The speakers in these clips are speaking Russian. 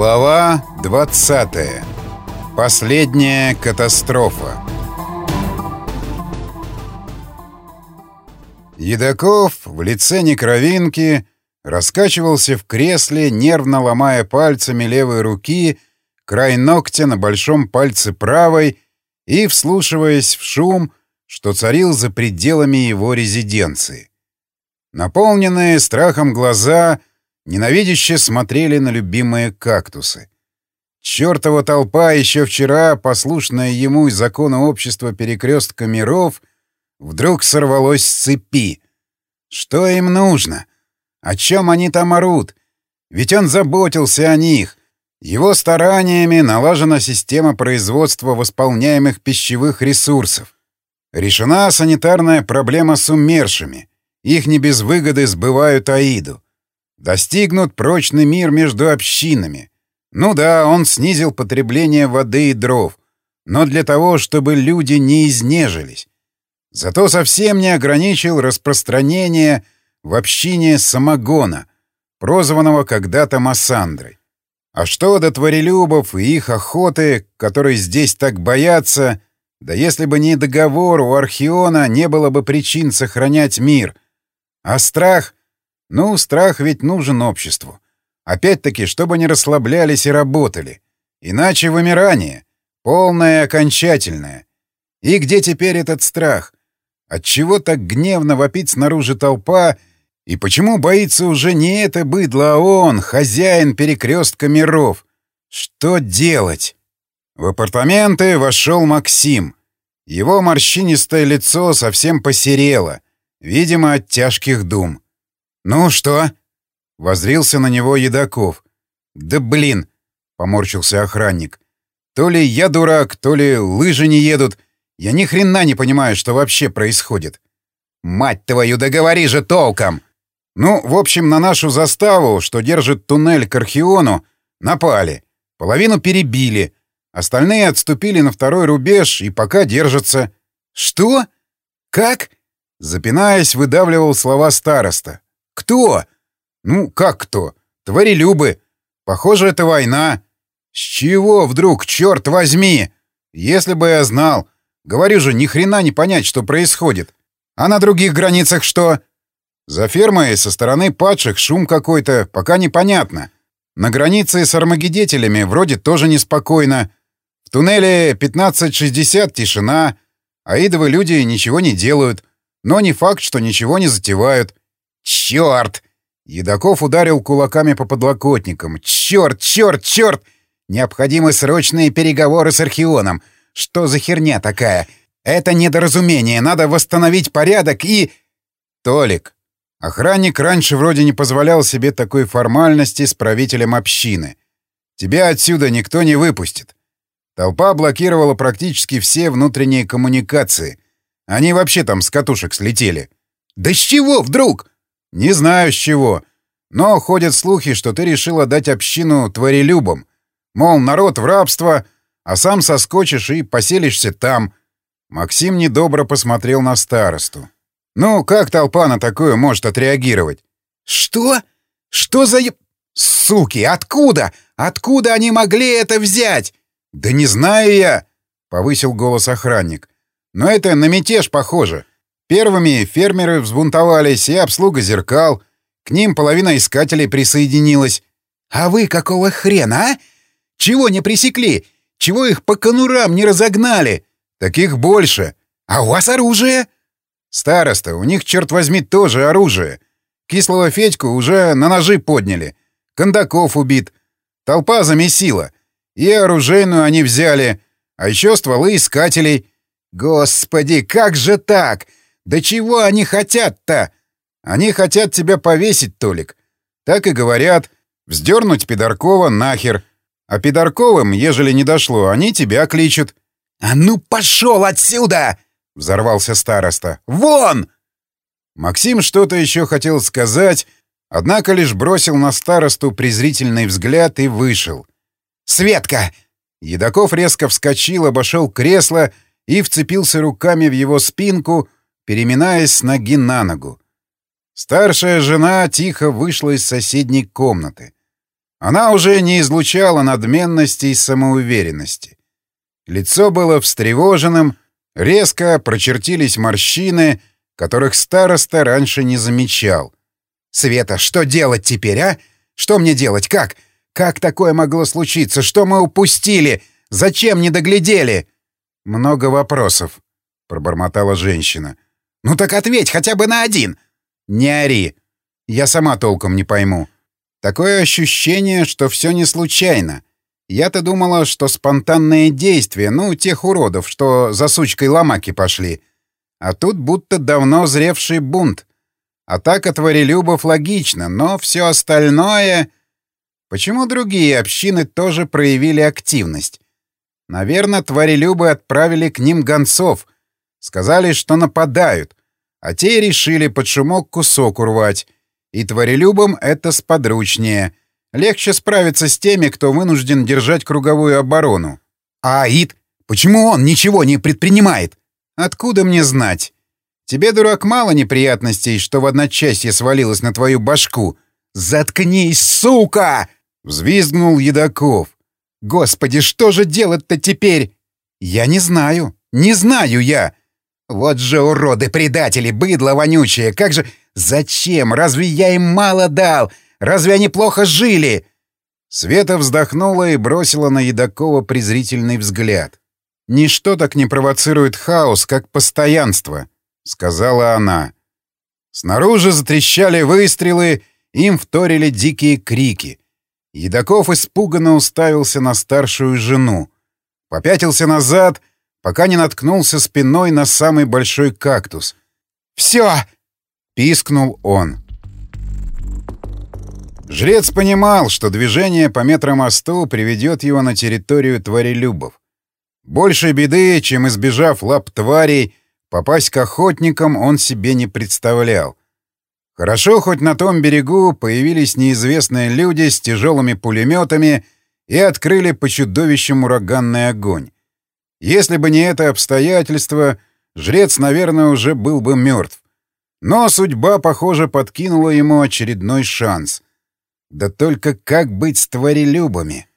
Глава 20. Последняя катастрофа. Едаков в лице некровинки раскачивался в кресле, нервно ломая пальцами левой руки край ногтя на большом пальце правой и вслушиваясь в шум, что царил за пределами его резиденции. Наполненные страхом глаза — ненавидяще смотрели на любимые кактусы. Чёртова толпа еще вчера, послушная ему из закона общества перекрестка миров, вдруг сорвалось с цепи. Что им нужно? О чем они там орут? Ведь он заботился о них. Его стараниями налажена система производства восполняемых пищевых ресурсов. Решена санитарная проблема с умершими. Их не без выгоды сбывают Аиду. Достигнут прочный мир между общинами. Ну да, он снизил потребление воды и дров, но для того, чтобы люди не изнежились. Зато совсем не ограничил распространение в общине самогона, прозванного когда-то Массандрой. А что до творелюбов и их охоты, которые здесь так боятся, да если бы не договор у Архиона, не было бы причин сохранять мир. А страх — ну, страх ведь нужен обществу. Опять-таки, чтобы не расслаблялись и работали. Иначе вымирание. Полное и окончательное. И где теперь этот страх? Отчего так гневно вопит снаружи толпа, и почему боится уже не это быдло, а он, хозяин перекрестка миров? Что делать? В апартаменты вошел Максим. Его морщинистое лицо совсем посерело, видимо, от тяжких дум. «Ну что?» — возрился на него Едаков. «Да блин!» — поморщился охранник. «То ли я дурак, то ли лыжи не едут. Я ни хрена не понимаю, что вообще происходит». «Мать твою, договори же толком!» «Ну, в общем, на нашу заставу, что держит туннель к Архиону, напали. Половину перебили. Остальные отступили на второй рубеж и пока держатся». «Что? Как?» Запинаясь, выдавливал слова староста. Кто? Ну, как кто? Творелюбы. Похоже, это война. С чего вдруг, черт возьми? Если бы я знал. Говорю же, ни хрена не понять, что происходит. А на других границах что? За фермой со стороны падших шум какой-то, пока непонятно. На границе с армагедетелями вроде тоже неспокойно. В туннеле 1560 тишина. Аидовы люди ничего не делают. Но не факт, что ничего не затевают. «Черт!» Едаков ударил кулаками по подлокотникам. «Черт, черт, черт! Необходимы срочные переговоры с Архионом. Что за херня такая? Это недоразумение. Надо восстановить порядок и...» «Толик, охранник раньше вроде не позволял себе такой формальности с правителем общины. Тебя отсюда никто не выпустит. Толпа блокировала практически все внутренние коммуникации. Они вообще там с катушек слетели». «Да с чего вдруг?» «Не знаю с чего. Но ходят слухи, что ты решила дать общину творелюбам. Мол, народ в рабство, а сам соскочишь и поселишься там». Максим недобро посмотрел на старосту. «Ну, как толпа на такое может отреагировать?» «Что? Что за... Суки, откуда? Откуда они могли это взять?» «Да не знаю я», — повысил голос охранник. «Но это на мятеж похоже. Первыми фермеры взбунтовались и обслуга зеркал. К ним половина искателей присоединилась. «А вы какого хрена, а? Чего не пресекли? Чего их по конурам не разогнали? Таких больше. А у вас оружие?» «Староста, у них, черт возьми, тоже оружие. Кислого Федьку уже на ножи подняли. Кондаков убит. Толпа замесила. И оружейную они взяли. А еще стволы искателей. Господи, как же так?» Да чего они хотят-то? Они хотят тебя повесить, Толик. Так и говорят. Вздернуть Пидоркова нахер. А Пидорковым, ежели не дошло, они тебя кличут. «А ну пошел отсюда!» — взорвался староста. «Вон!» Максим что-то еще хотел сказать, однако лишь бросил на старосту презрительный взгляд и вышел. «Светка!» Едаков резко вскочил, обошел кресло и вцепился руками в его спинку, переминаясь с ноги на ногу. Старшая жена тихо вышла из соседней комнаты. Она уже не излучала надменности и самоуверенности. Лицо было встревоженным, резко прочертились морщины, которых староста раньше не замечал. «Света, что делать теперь, а? Что мне делать? Как? Как такое могло случиться? Что мы упустили? Зачем не доглядели?» «Много вопросов», — пробормотала женщина. «Ну так ответь хотя бы на один!» «Не ори. Я сама толком не пойму. Такое ощущение, что все не случайно. Я-то думала, что спонтанные действия, ну, тех уродов, что за сучкой ломаки пошли. А тут будто давно зревший бунт. Атака тварелюбов логична, но все остальное... Почему другие общины тоже проявили активность? Наверное, тварелюбы отправили к ним гонцов. Сказали, что нападают. А те решили под шумок кусок урвать. И тварелюбам это сподручнее. Легче справиться с теми, кто вынужден держать круговую оборону. А Аид? Почему он ничего не предпринимает? Откуда мне знать? Тебе, дурак, мало неприятностей, что в одночасье свалилось на твою башку. Заткнись, сука! Взвизгнул Едаков. Господи, что же делать-то теперь? Я не знаю. Не знаю я. Вот же уроды-предатели, быдло вонючее. Как же... Зачем? Разве я им мало дал? Разве они плохо жили?» Света вздохнула и бросила на Едакова презрительный взгляд. «Ничто так не провоцирует хаос, как постоянство», — сказала она. Снаружи затрещали выстрелы, им вторили дикие крики. Едаков испуганно уставился на старшую жену. Попятился назад, пока не наткнулся спиной на самый большой кактус. «Все!» — пискнул он. Жрец понимал, что движение по метромосту приведет его на территорию тварелюбов. Больше беды, чем избежав лап тварей, попасть к охотникам он себе не представлял. Хорошо, хоть на том берегу появились неизвестные люди с тяжелыми пулеметами и открыли по чудовищам ураганный огонь. Если бы не это обстоятельство, жрец, наверное, уже был бы мертв. Но судьба, похоже, подкинула ему очередной шанс — да только как быть с тварелюбами?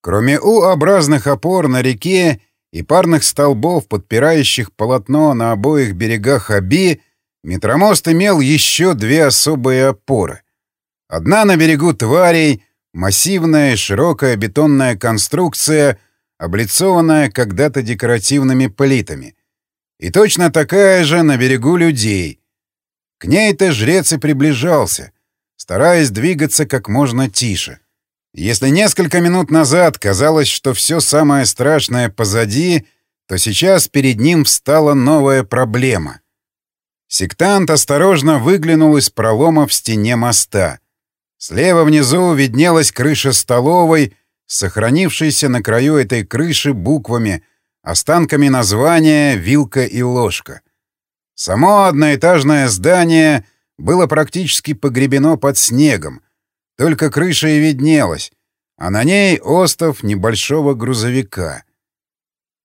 Кроме У-образных опор на реке и парных столбов, подпирающих полотно на обоих берегах Аби, метромост имел еще две особые опоры. Одна на берегу тварей, массивная широкая бетонная конструкция, облицованная когда-то декоративными плитами. И точно такая же на берегу людей. К ней-то жрец и приближался — стараясь двигаться как можно тише. Если несколько минут назад казалось, что все самое страшное позади, то сейчас перед ним встала новая проблема. Сектант осторожно выглянул из пролома в стене моста. Слева внизу виднелась крыша столовой, сохранившейся на краю этой крыши буквами, останками названия «Вилка и ложка». Само одноэтажное здание — было практически погребено под снегом, только крыша и виднелась, а на ней остов небольшого грузовика.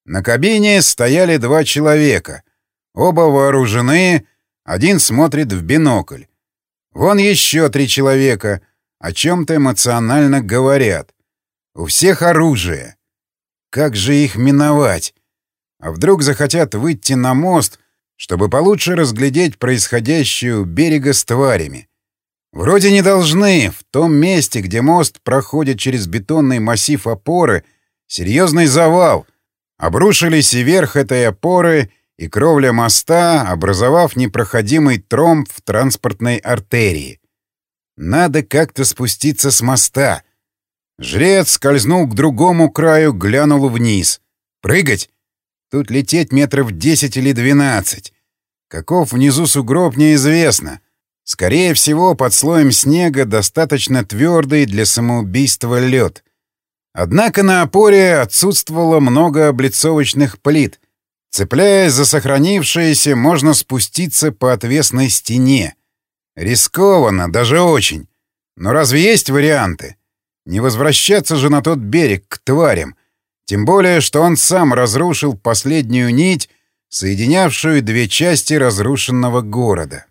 На кабине стояли два человека, оба вооружены, один смотрит в бинокль. Вон еще три человека, о чем-то эмоционально говорят. У всех оружие. Как же их миновать? А вдруг захотят выйти на мост чтобы получше разглядеть происходящее у берега с тварями. Вроде не должны, в том месте, где мост проходит через бетонный массив опоры, серьезный завал. Обрушились и верх этой опоры, и кровля моста, образовав непроходимый тромб в транспортной артерии. Надо как-то спуститься с моста. Жрец скользнул к другому краю, глянул вниз. Прыгать? Тут лететь метров десять или двенадцать. Каков внизу сугроб, неизвестно. Скорее всего, под слоем снега достаточно твердый для самоубийства лед. Однако на опоре отсутствовало много облицовочных плит. Цепляясь за сохранившиеся, можно спуститься по отвесной стене. Рискованно, даже очень. Но разве есть варианты? Не возвращаться же на тот берег, к тварям — тем более, что он сам разрушил последнюю нить, соединявшую две части разрушенного города.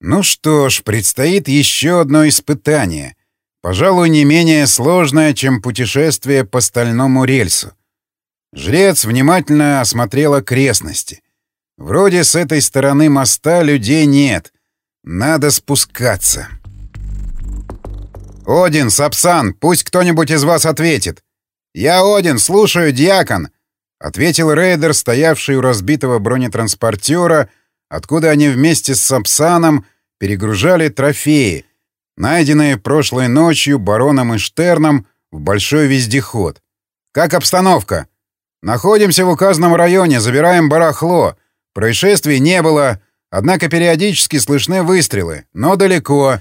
Ну что ж, предстоит еще одно испытание. пожалуй, не менее сложное, чем путешествие по стальному рельсу. Жрец внимательно осмотрел окрестности. Вроде с этой стороны моста людей нет. Надо спускаться. «Один, Сапсан, пусть кто-нибудь из вас ответит». «Я Один, слушаю, дьякон», — ответил рейдер, стоявший у разбитого бронетранспортера, откуда они вместе с Сапсаном перегружали трофеи, найденные прошлой ночью бароном и Штерном в большой вездеход. «Как обстановка?» «Находимся в указанном районе, забираем барахло. Происшествий не было, однако периодически слышны выстрелы, но далеко.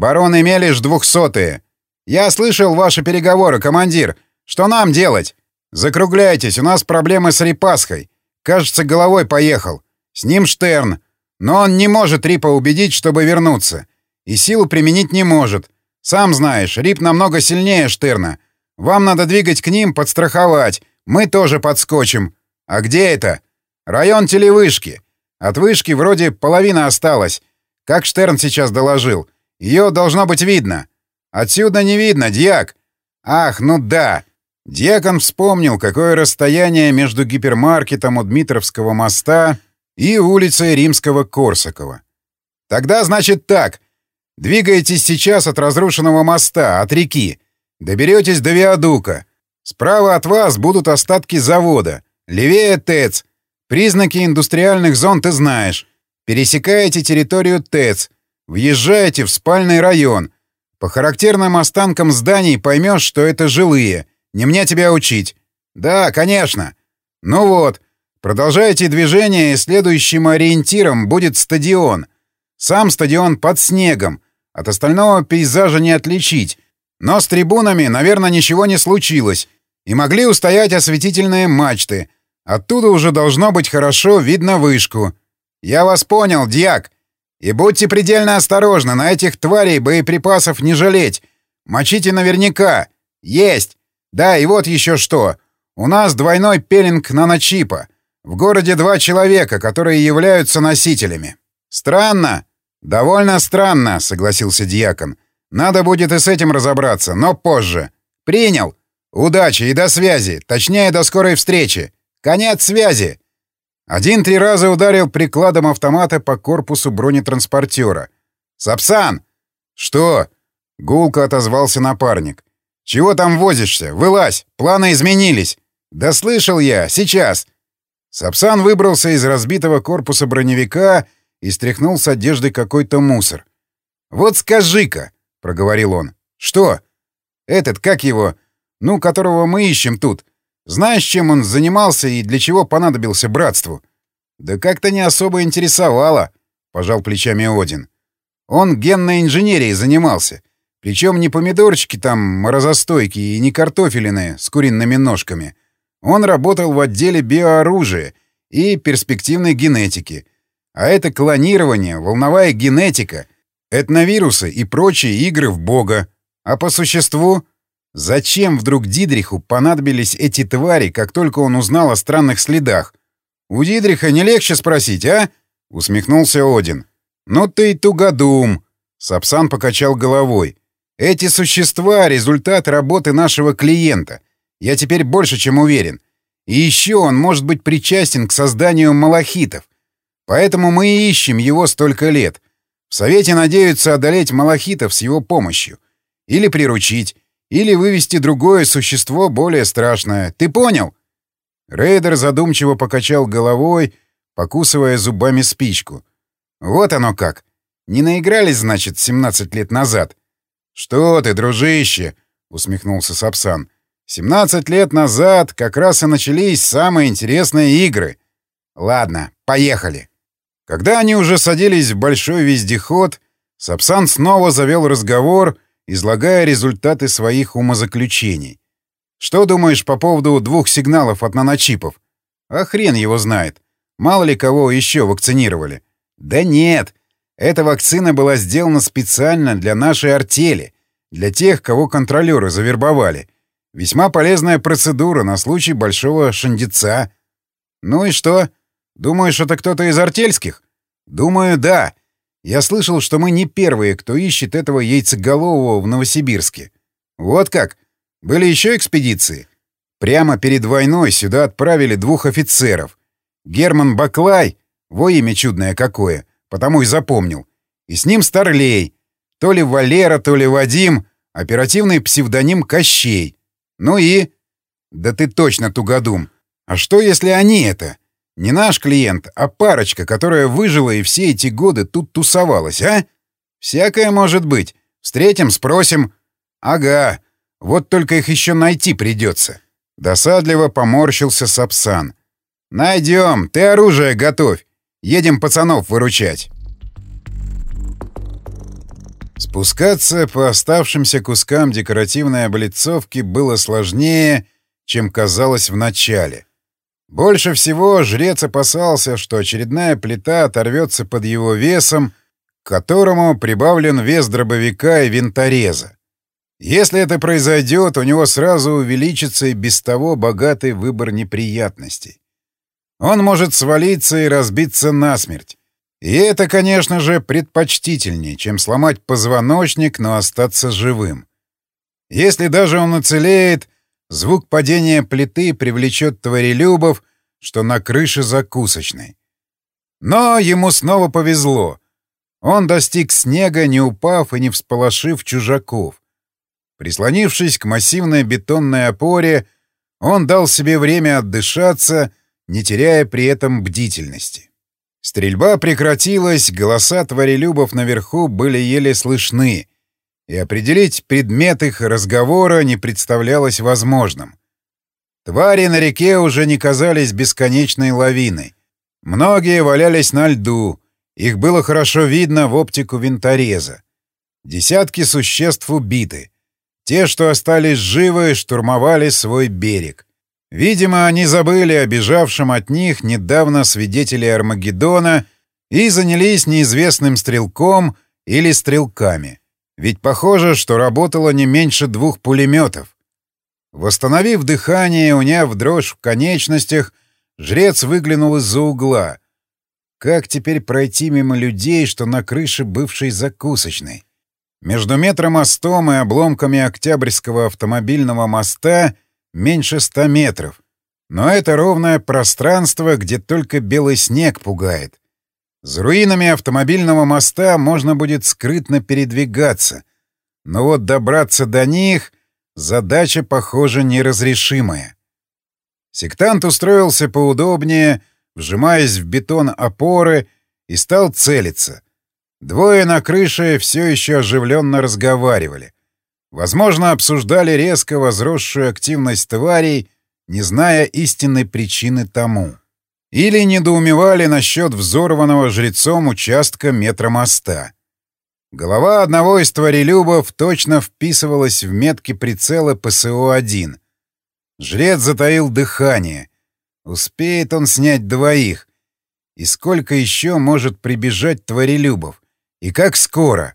Барон Эмелиш двухсотые. Я слышал ваши переговоры, командир. Что нам делать? Закругляйтесь, у нас проблемы с Рипасхой. Кажется, головой поехал. С ним Штерн. Но он не может Рипа убедить, чтобы вернуться. И силу применить не может. Сам знаешь, Рип намного сильнее Штерна. Вам надо двигать к ним, подстраховать. Мы тоже подскочим. А где это? Район телевышки. От вышки вроде половина осталась. Как Штерн сейчас доложил. Ее должно быть видно. Отсюда не видно, дьяк. Ах, ну да. Дьякон вспомнил, какое расстояние между гипермаркетом у Дмитровского моста и улицей Римского-Корсакова. Тогда, значит, так. Двигаетесь сейчас от разрушенного моста, от реки. Доберетесь до Виадука. Справа от вас будут остатки завода. Левее ТЭЦ. Признаки индустриальных зон ты знаешь. Пересекаете территорию ТЭЦ. Въезжаете в спальный район. По характерным останкам зданий поймешь, что это жилые. Не мне тебя учить. Да, конечно. Ну вот. Продолжайте движение, и следующим ориентиром будет стадион. Сам стадион под снегом. От остального пейзажа не отличить. Но с трибунами, наверное, ничего не случилось. И могли устоять осветительные мачты. Оттуда уже должно быть хорошо видно вышку. Я вас понял, дьяк. И будьте предельно осторожны, на этих тварей боеприпасов не жалеть. Мочите наверняка. Есть. Да, и вот еще что. У нас двойной пелинг наночипа. В городе два человека, которые являются носителями. Странно. Довольно странно, согласился Дьякон. Надо будет и с этим разобраться, но позже. Принял. Удачи и до связи, точнее, до скорой встречи. Конец связи. Один три раза ударил прикладом автомата по корпусу бронетранспортера. «Сапсан!» «Что?» — гулко отозвался напарник. «Чего там возишься? Вылазь! Планы изменились!» «Да слышал я! Сейчас!» Сапсан выбрался из разбитого корпуса броневика и стряхнул с одежды какой-то мусор. «Вот скажи-ка!» — проговорил он. «Что?» «Этот, как его? Ну, которого мы ищем тут. Знаешь, чем он занимался и для чего понадобился братству?» «Да как-то не особо интересовало», — пожал плечами Один. «Он генной инженерией занимался. Причем не помидорчики там морозостойкие и не картофелины с куриными ножками. Он работал в отделе биооружия и перспективной генетики. А это клонирование, волновая генетика — Этновирусы и прочие игры в бога. А по существу... Зачем вдруг Дидриху понадобились эти твари, как только он узнал о странных следах? У Дидриха не легче спросить, а? Усмехнулся Один. Ну ты тугодум. Сапсан покачал головой. Эти существа — результат работы нашего клиента. Я теперь больше чем уверен. И еще он может быть причастен к созданию малахитов. Поэтому мы и ищем его столько лет. В Совете надеются одолеть малахитов с его помощью. Или приручить, или вывести другое существо более страшное. Ты понял?» Рейдер задумчиво покачал головой, покусывая зубами спичку. «Вот оно как. Не наигрались, значит, 17 лет назад?» «Что ты, дружище!» — усмехнулся Сапсан. «17 лет назад как раз и начались самые интересные игры. Ладно, поехали». Когда они уже садились в большой вездеход, Сапсан снова завел разговор, излагая результаты своих умозаключений. «Что думаешь по поводу двух сигналов от наночипов?» «А хрен его знает. Мало ли кого еще вакцинировали». «Да нет. Эта вакцина была сделана специально для нашей артели, для тех, кого контролеры завербовали. Весьма полезная процедура на случай большого шандица». «Ну и что?» Думаешь, это кто-то из артельских? Думаю, да. Я слышал, что мы не первые, кто ищет этого яйцеголового в Новосибирске. Вот как? Были еще экспедиции? Прямо перед войной сюда отправили двух офицеров. Герман Баклай, во имя чудное какое, потому и запомнил. И с ним Старлей. То ли Валера, то ли Вадим, оперативный псевдоним Кощей. Ну и... Да ты точно тугодум. А что, если они это? Не наш клиент, а парочка, которая выжила и все эти годы тут тусовалась, а? Всякое может быть. Встретим, спросим. Ага. Вот только их еще найти придется. Досадливо поморщился Сапсан. Найдем. Ты оружие готовь. Едем пацанов выручать. Спускаться по оставшимся кускам декоративной облицовки было сложнее, чем казалось в начале. Больше всего жрец опасался, что очередная плита оторвется под его весом, к которому прибавлен вес дробовика и винтореза. Если это произойдет, у него сразу увеличится и без того богатый выбор неприятностей. Он может свалиться и разбиться насмерть. И это, конечно же, предпочтительнее, чем сломать позвоночник, но остаться живым. Если даже он уцелеет, Звук падения плиты привлечет тварелюбов, что на крыше закусочной. Но ему снова повезло. Он достиг снега, не упав и не всполошив чужаков. Прислонившись к массивной бетонной опоре, он дал себе время отдышаться, не теряя при этом бдительности. Стрельба прекратилась, голоса тварелюбов наверху были еле слышны, и определить предмет их разговора не представлялось возможным. Твари на реке уже не казались бесконечной лавиной. Многие валялись на льду, их было хорошо видно в оптику винтореза. Десятки существ убиты. Те, что остались живы, штурмовали свой берег. Видимо, они забыли о бежавшем от них недавно свидетели Армагеддона и занялись неизвестным стрелком или стрелками. Ведь похоже, что работало не меньше двух пулеметов. Восстановив дыхание, уняв дрожь в конечностях, жрец выглянул из-за угла. Как теперь пройти мимо людей, что на крыше бывшей закусочной? Между метромостом и обломками Октябрьского автомобильного моста меньше ста метров. Но это ровное пространство, где только белый снег пугает. За руинами автомобильного моста можно будет скрытно передвигаться, но вот добраться до них — задача, похоже, неразрешимая. Сектант устроился поудобнее, вжимаясь в бетон опоры, и стал целиться. Двое на крыше все еще оживленно разговаривали. Возможно, обсуждали резко возросшую активность тварей, не зная истинной причины тому. Или недоумевали насчет взорванного жрецом участка метромоста. Голова одного из тварелюбов точно вписывалась в метки прицела ПСО-1. Жрец затаил дыхание. Успеет он снять двоих. И сколько еще может прибежать тварелюбов? И как скоро?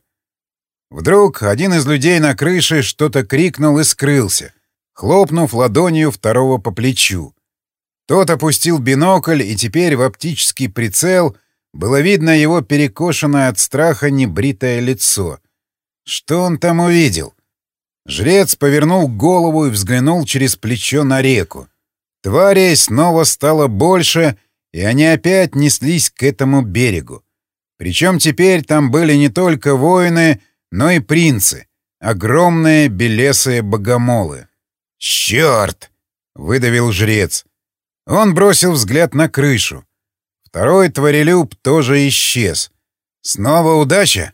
Вдруг один из людей на крыше что-то крикнул и скрылся, хлопнув ладонью второго по плечу. Тот опустил бинокль, и теперь в оптический прицел было видно его перекошенное от страха небритое лицо. Что он там увидел? Жрец повернул голову и взглянул через плечо на реку. Тварей снова стало больше, и они опять неслись к этому берегу. Причем теперь там были не только воины, но и принцы, огромные белесые богомолы. «Черт!» — выдавил жрец. Он бросил взгляд на крышу. Второй творелюб тоже исчез. Снова удача?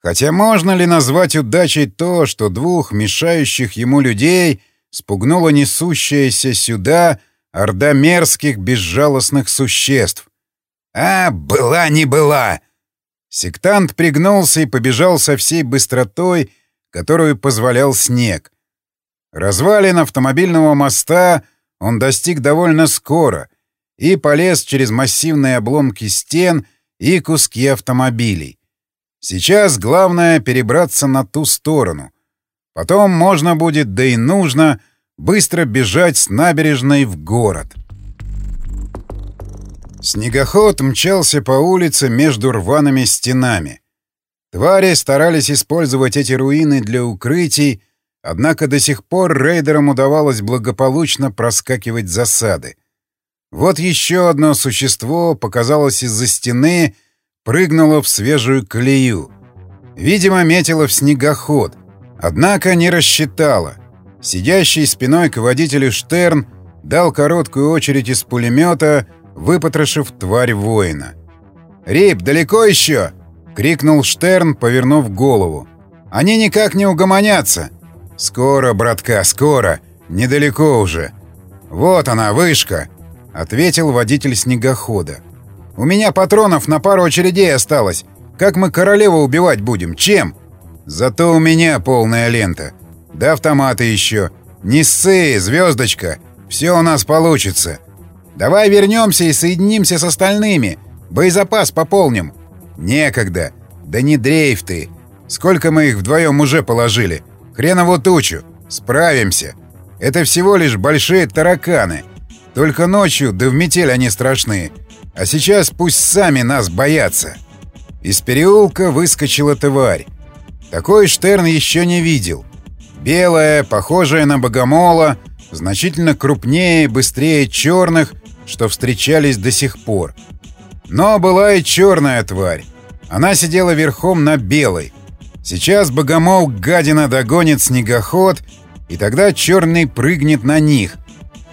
Хотя можно ли назвать удачей то, что двух мешающих ему людей спугнула несущаяся сюда орда мерзких безжалостных существ? А, была не была! Сектант пригнулся и побежал со всей быстротой, которую позволял снег. Развалин автомобильного моста — он достиг довольно скоро и полез через массивные обломки стен и куски автомобилей. Сейчас главное перебраться на ту сторону. Потом можно будет, да и нужно, быстро бежать с набережной в город. Снегоход мчался по улице между рваными стенами. Твари старались использовать эти руины для укрытий, однако до сих пор рейдерам удавалось благополучно проскакивать засады. Вот еще одно существо показалось из-за стены, прыгнуло в свежую колею. Видимо, метило в снегоход, однако не рассчитало. Сидящий спиной к водителю Штерн дал короткую очередь из пулемета, выпотрошив тварь воина. «Рип, далеко еще?» — крикнул Штерн, повернув голову. «Они никак не угомонятся!» «Скоро, братка, скоро! Недалеко уже!» «Вот она, вышка!» — ответил водитель снегохода. «У меня патронов на пару очередей осталось. Как мы королеву убивать будем? Чем?» «Зато у меня полная лента. Да автоматы еще. Не ссы, звездочка. Все у нас получится. Давай вернемся и соединимся с остальными. Боезапас пополним. Некогда. Да не дрейф ты. Сколько мы их вдвоем уже положили? Хренову тучу. Справимся. Это всего лишь большие тараканы. Только ночью, да в метель они страшны. А сейчас пусть сами нас боятся. Из переулка выскочила тварь. Такой Штерн еще не видел. Белая, похожая на богомола, значительно крупнее и быстрее черных, что встречались до сих пор. Но была и черная тварь. Она сидела верхом на белой. Сейчас богомол гадина догонит снегоход, и тогда черный прыгнет на них.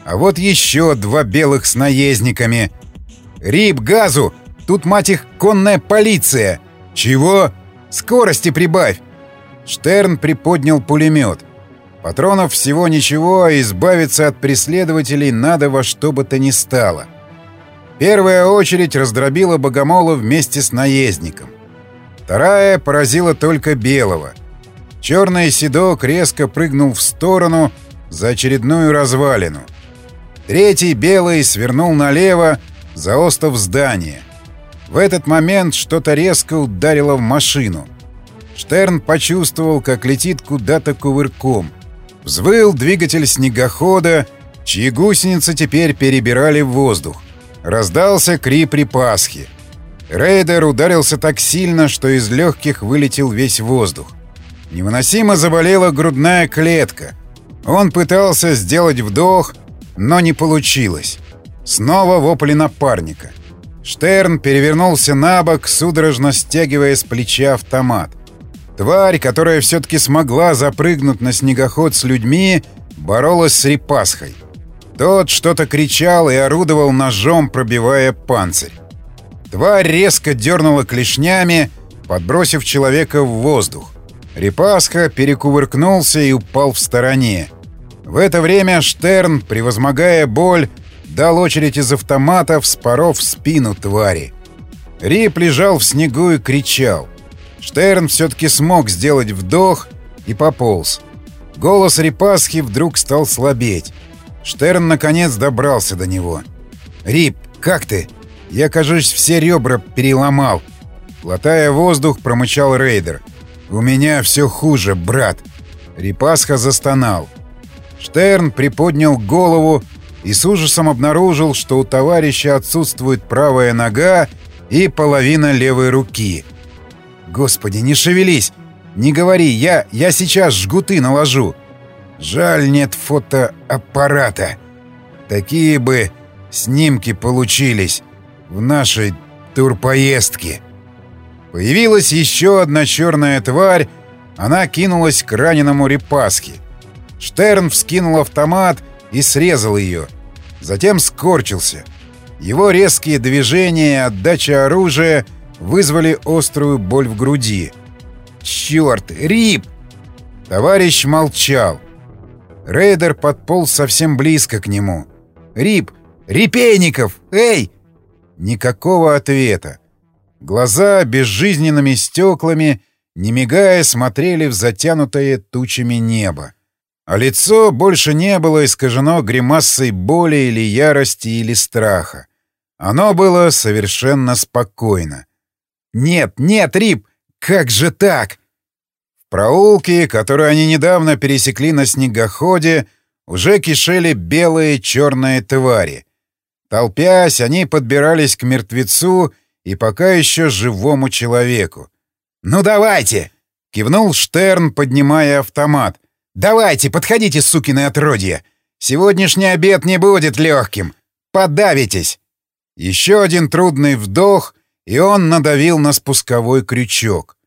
А вот еще два белых с наездниками. «Рип, газу! Тут, мать их, конная полиция!» «Чего?» «Скорости прибавь!» Штерн приподнял пулемет. Патронов всего ничего, а избавиться от преследователей надо во что бы то ни стало. Первая очередь раздробила Богомола вместе с наездником. Вторая поразила только белого. Черный седок резко прыгнул в сторону за очередную развалину. Третий белый свернул налево за остов здания. В этот момент что-то резко ударило в машину. Штерн почувствовал, как летит куда-то кувырком — Взвыл двигатель снегохода, чьи гусеницы теперь перебирали в воздух. Раздался крип Пасхи. Рейдер ударился так сильно, что из легких вылетел весь воздух. Невыносимо заболела грудная клетка. Он пытался сделать вдох, но не получилось. Снова вопли напарника. Штерн перевернулся на бок, судорожно стягивая с плеча автомат. Тварь, которая все-таки смогла запрыгнуть на снегоход с людьми, боролась с Репасхой. Тот что-то кричал и орудовал ножом, пробивая панцирь. Тварь резко дернула клешнями, подбросив человека в воздух. Репасха перекувыркнулся и упал в стороне. В это время Штерн, превозмогая боль, дал очередь из автомата, вспоров спину твари. Рип лежал в снегу и кричал. Штерн все-таки смог сделать вдох и пополз. Голос Рипасхи вдруг стал слабеть. Штерн наконец добрался до него. «Рип, как ты? Я, кажется, все ребра переломал». Глотая воздух, промычал рейдер. «У меня все хуже, брат». Рипасха застонал. Штерн приподнял голову и с ужасом обнаружил, что у товарища отсутствует правая нога и половина левой руки. Господи, не шевелись! Не говори, я, я сейчас жгуты наложу. Жаль, нет фотоаппарата. Такие бы снимки получились в нашей турпоездке. Появилась еще одна черная тварь, она кинулась к раненому Репаске. Штерн вскинул автомат и срезал ее. Затем скорчился. Его резкие движения и отдача оружия — вызвали острую боль в груди. «Черт! Рип!» Товарищ молчал. Рейдер подполз совсем близко к нему. «Рип! Репейников! Эй!» Никакого ответа. Глаза безжизненными стеклами, не мигая, смотрели в затянутое тучами небо. А лицо больше не было искажено гримасой боли или ярости или страха. Оно было совершенно спокойно. «Нет, нет, Рип! Как же так?» В проулке, который они недавно пересекли на снегоходе, уже кишели белые черные твари. Толпясь, они подбирались к мертвецу и пока еще живому человеку. «Ну давайте!» — кивнул Штерн, поднимая автомат. «Давайте, подходите, сукины отродья! Сегодняшний обед не будет легким! Подавитесь!» Еще один трудный вдох, и он надавил на спусковой крючок.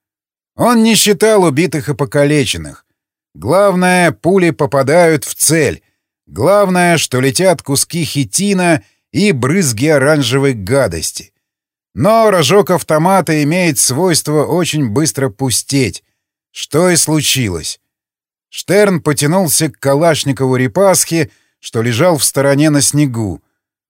Он не считал убитых и покалеченных. Главное, пули попадают в цель. Главное, что летят куски хитина и брызги оранжевой гадости. Но рожок автомата имеет свойство очень быстро пустеть. Что и случилось. Штерн потянулся к Калашникову репасхе, что лежал в стороне на снегу.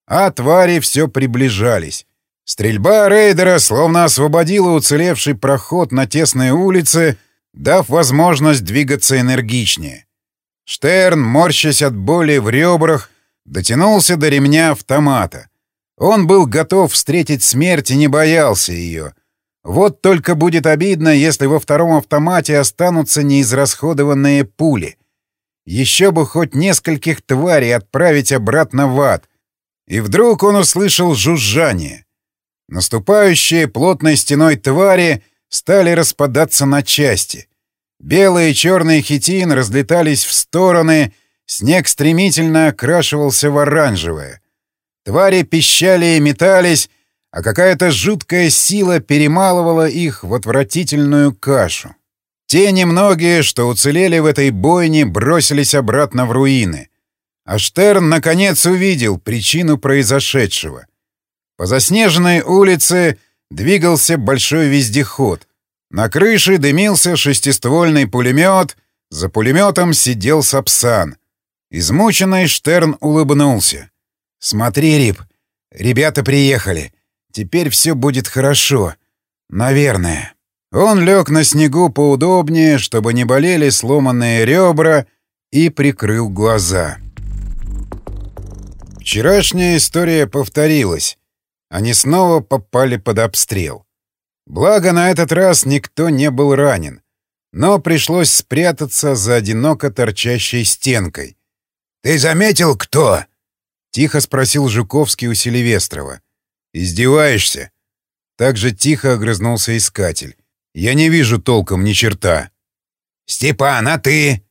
А твари все приближались. Стрельба рейдера словно освободила уцелевший проход на тесной улице, дав возможность двигаться энергичнее. Штерн, морщась от боли в ребрах, дотянулся до ремня автомата. Он был готов встретить смерть и не боялся ее. Вот только будет обидно, если во втором автомате останутся неизрасходованные пули. Еще бы хоть нескольких тварей отправить обратно в ад. И вдруг он услышал жужжание. Наступающие плотной стеной твари стали распадаться на части. Белые и черные хитин разлетались в стороны, снег стремительно окрашивался в оранжевое. Твари пищали и метались, а какая-то жуткая сила перемалывала их в отвратительную кашу. Те немногие, что уцелели в этой бойне, бросились обратно в руины. А Штерн наконец увидел причину произошедшего. По заснеженной улице двигался большой вездеход. На крыше дымился шестиствольный пулемет, за пулеметом сидел Сапсан. Измученный Штерн улыбнулся. «Смотри, Рип, ребята приехали. Теперь все будет хорошо. Наверное». Он лег на снегу поудобнее, чтобы не болели сломанные ребра, и прикрыл глаза. Вчерашняя история повторилась. Они снова попали под обстрел. Благо, на этот раз никто не был ранен, но пришлось спрятаться за одиноко торчащей стенкой. «Ты заметил, кто?» — тихо спросил Жуковский у Селивестрова. «Издеваешься?» Так же тихо огрызнулся искатель. «Я не вижу толком ни черта». «Степан, а ты?»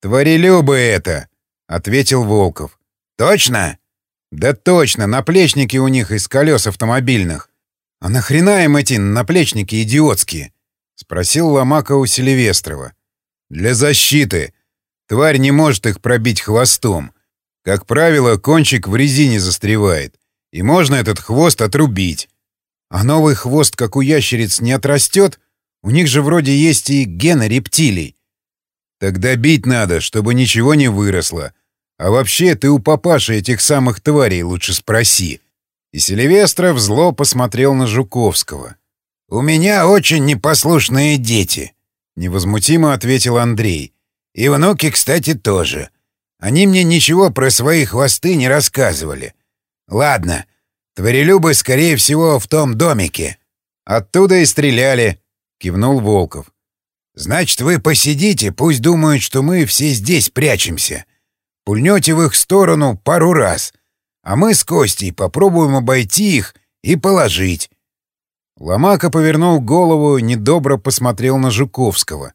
«Творелюбы это!» — ответил Волков. «Точно?» «Да точно, наплечники у них из колес автомобильных. А нахрена им эти наплечники идиотские?» — спросил Ломака у Селивестрова. «Для защиты. Тварь не может их пробить хвостом. Как правило, кончик в резине застревает, и можно этот хвост отрубить. А новый хвост, как у ящериц, не отрастет? У них же вроде есть и гены рептилий. Тогда бить надо, чтобы ничего не выросло. А вообще, ты у папаши этих самых тварей лучше спроси. И Сильвестров зло посмотрел на Жуковского. «У меня очень непослушные дети», — невозмутимо ответил Андрей. «И внуки, кстати, тоже. Они мне ничего про свои хвосты не рассказывали. Ладно, тварелюбы, скорее всего, в том домике». «Оттуда и стреляли», — кивнул Волков. «Значит, вы посидите, пусть думают, что мы все здесь прячемся. Пульнете в их сторону пару раз, а мы с Костей попробуем обойти их и положить. Ломака повернул голову, недобро посмотрел на Жуковского.